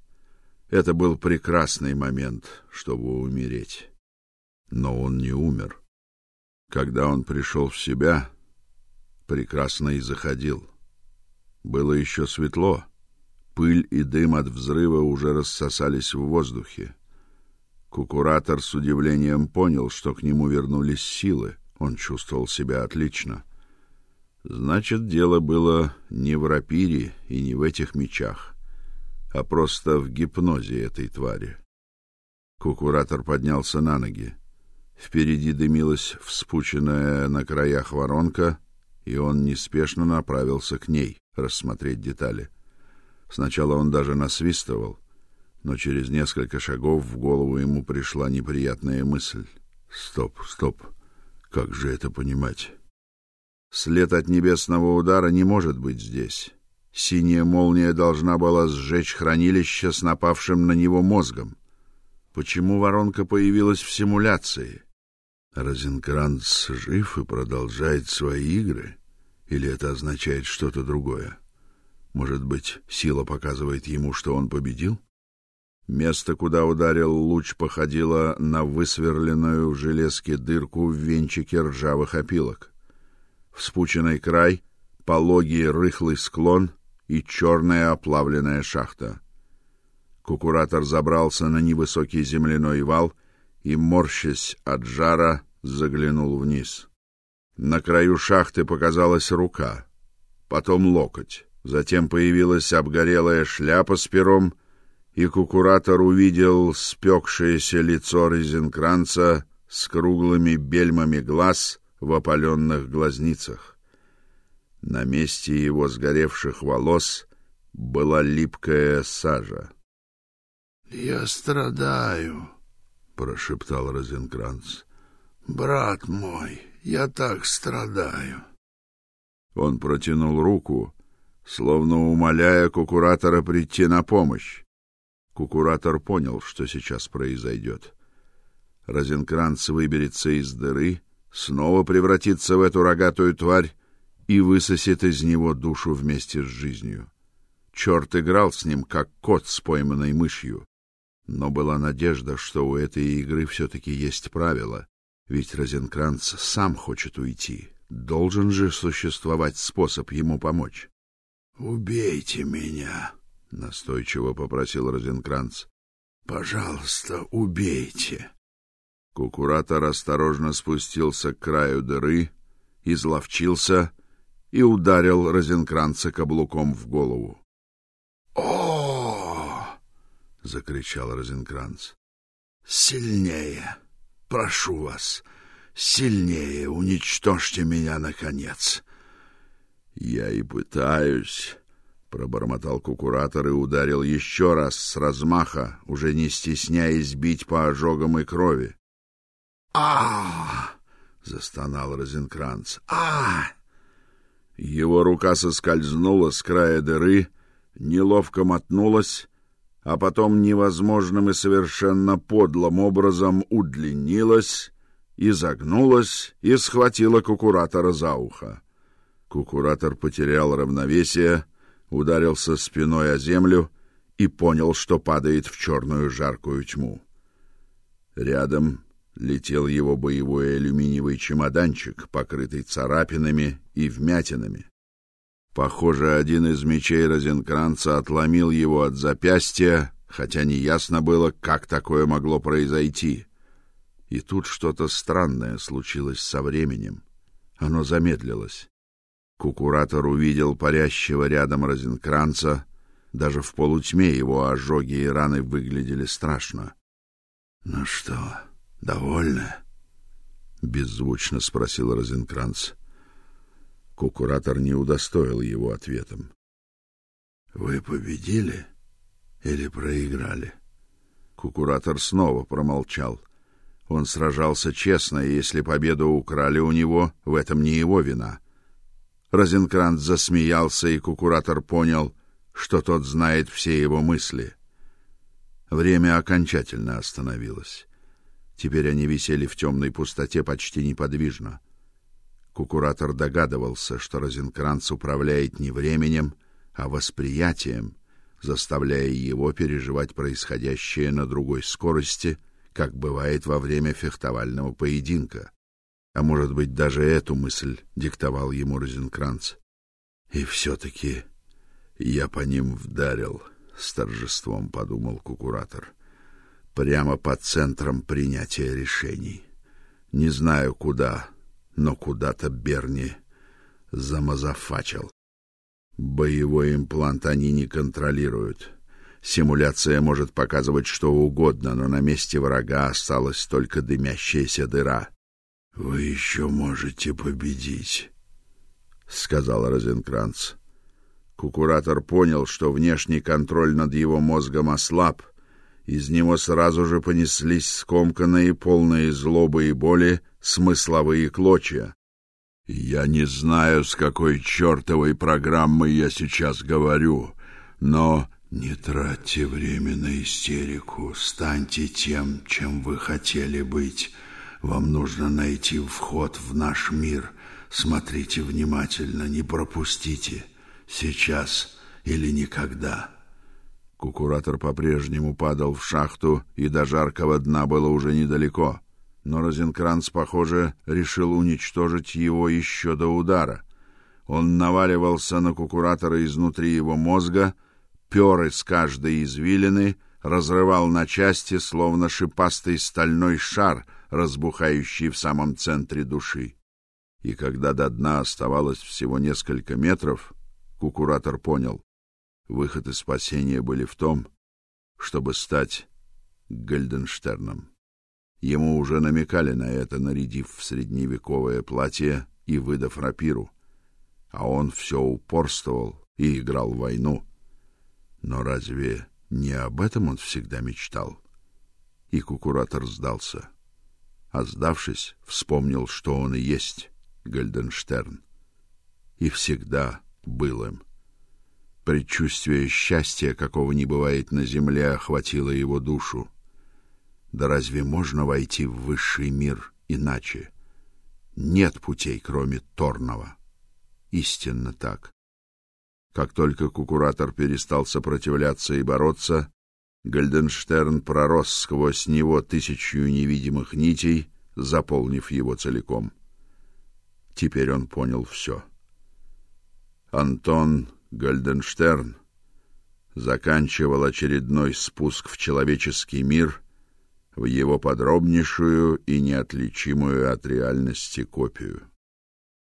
Это был прекрасный момент, чтобы умереть. Но он не умер. Когда он пришел в себя, прекрасно и заходил. Было еще светло. Пыль и дым от взрыва уже рассосались в воздухе. Кукуратор с удивлением понял, что к нему вернулись силы. Он чувствовал себя отлично. Значит, дело было не в рапире и не в этих мечах, а просто в гипнозе этой твари. Кукуратор поднялся на ноги. Впереди дымилась вспученная на краях воронка, и он неспешно направился к ней, рассмотреть детали. Сначала он даже насвистывал, но через несколько шагов в голову ему пришла неприятная мысль. Стоп, стоп. Как же это понимать? След от небесного удара не может быть здесь. Синяя молния должна была сжечь хранилище с напавшим на него мозгом. Почему воронка появилась в симуляции? Розенкранц жив и продолжает свои игры, или это означает что-то другое? Может быть, сила показывает ему, что он победил? Место, куда ударил луч, походило на высверленную в железке дырку в венчике ржавых опилок. Вспученный край, пологий рыхлый склон и черная оплавленная шахта. Кукуратор забрался на невысокий земляной вал и, морщась от жара, заглянул вниз. На краю шахты показалась рука, потом локоть, затем появилась обгорелая шляпа с пером, и кукуратор увидел спекшееся лицо Резенкранца с круглыми бельмами глаз в опаленных глазницах. На месте его сгоревших волос была липкая сажа. «Я страдаю», — прошептал Розенкранц. «Брат мой, я так страдаю». Он протянул руку, словно умоляя кукуратора прийти на помощь. Кукуратор понял, что сейчас произойдет. Розенкранц выберется из дыры, снова превратится в эту рогатую тварь и высосет из него душу вместе с жизнью. Черт играл с ним, как кот с пойманной мышью. Но была надежда, что у этой игры все-таки есть правила, ведь Розенкранц сам хочет уйти. Должен же существовать способ ему помочь. «Убейте меня!» — настойчиво попросил Розенкранц. «Пожалуйста, убейте!» Кукуратор осторожно спустился к краю дыры, изловчился и ударил Розенкранца каблуком в голову. «О!» — закричал Розенкранц. «Сильнее! Прошу вас, сильнее уничтожьте меня, наконец!» «Я и пытаюсь!» — пробормотал кукуратор и ударил еще раз с размаха, уже не стесняясь бить по ожогам и крови а застонал Розенкранц. а Его рука соскользнула с края дыры, неловко мотнулась, а потом невозможным и совершенно подлым образом удлинилась, изогнулась и схватила кукуратора за ухо. Кукуратор потерял равновесие, ударился спиной о землю и понял, что падает в черную жаркую тьму. Рядом летел его боевой алюминиевый чемоданчик, покрытый царапинами и вмятинами. Похоже, один из мечей Розенкранца отломил его от запястья, хотя неясно было, как такое могло произойти. И тут что-то странное случилось со временем. Оно замедлилось. Кукуратор увидел парящего рядом Розенкранца. Даже в полутьме его ожоги и раны выглядели страшно. "Ну что, довольны?" беззвучно спросил Розенкранц. Кукуратор не удостоил его ответом. Вы победили или проиграли? Кукуратор снова промолчал. Он сражался честно, и если победу украли у него, в этом не его вина. Розенкранц засмеялся, и Кукуратор понял, что тот знает все его мысли. Время окончательно остановилось. Теперь они висели в темной пустоте почти неподвижно. Кукуратор догадывался, что Розенкранц управляет не временем, а восприятием, заставляя его переживать происходящее на другой скорости, как бывает во время фехтовального поединка. А может быть, даже эту мысль диктовал ему Розенкранц. И все таки я по ним вдарил, с торжеством подумал Кукуратор. Прямо по центрам принятия решений. Не знаю куда, но куда-то Берни замазафачил. Боевой имплант они не контролируют. Симуляция может показывать что угодно, но на месте врага осталась только дымящаяся дыра. Вы еще можете победить, сказал Розенкранц. Кукуратор понял, что внешний контроль над его мозгом ослаб. Из него сразу же понеслись скомканные, полные злобы и боли смысловые клочья. Я не знаю, с какой чертовой программы я сейчас говорю, но не тратьте время на истерику, станьте тем, чем вы хотели быть. Вам нужно найти вход в наш мир. Смотрите внимательно, не пропустите. Сейчас или никогда. Кукуратор по-прежнему падал в шахту, и до жаркого дна было уже недалеко но Розенкранц, похоже, решил уничтожить его еще до удара. Он наваливался на кукуратора изнутри его мозга, пер из каждой извилины, разрывал на части, словно шипастый стальной шар, разбухающий в самом центре души. И когда до дна оставалось всего несколько метров, кукуратор понял, выход и спасение были в том, чтобы стать Гальденштерном. Ему уже намекали на это, нарядив в средневековое платье и выдав рапиру. А он все упорствовал и играл в войну. Но разве не об этом он всегда мечтал? И кукуратор сдался. А сдавшись, вспомнил, что он и есть Гальденштерн. И всегда был им. Предчувствие счастья, какого не бывает на земле, охватило его душу. Да разве можно войти в высший мир иначе? Нет путей, кроме торного. Истинно так. Как только кукуратор перестал сопротивляться и бороться, Гальденштерн пророс сквозь него тысячу невидимых нитей, заполнив его целиком. Теперь он понял все. Антон Гальденштерн заканчивал очередной спуск в человеческий мир в его подробнейшую и неотличимую от реальности копию.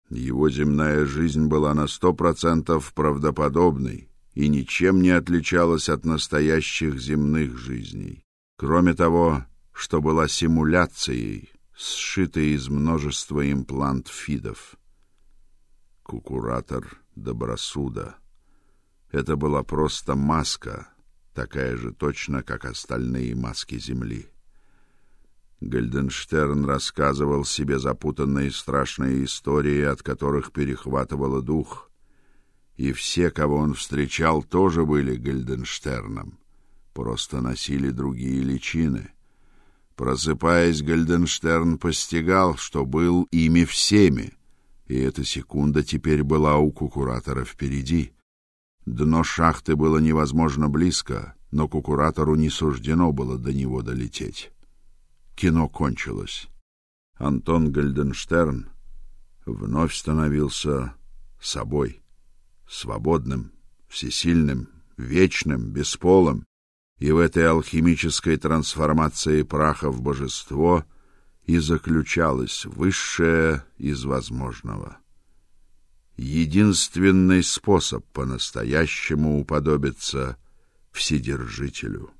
Его земная жизнь была на сто процентов правдоподобной и ничем не отличалась от настоящих земных жизней, кроме того, что была симуляцией, сшитой из множества имплант-фидов. Кукуратор Добросуда. Это была просто маска, такая же точно, как остальные маски Земли. Гальденштерн рассказывал себе запутанные страшные истории, от которых перехватывало дух. И все, кого он встречал, тоже были Гальденштерном, просто носили другие личины. Просыпаясь, Гальденштерн постигал, что был ими всеми, и эта секунда теперь была у кукуратора впереди. Дно шахты было невозможно близко, но кукуратору не суждено было до него долететь. кино кончилось. Антон Гальденштерн вновь становился собой, свободным, всесильным, вечным, бесполым, и в этой алхимической трансформации праха в божество и заключалось высшее из возможного. Единственный способ по-настоящему уподобиться Вседержителю.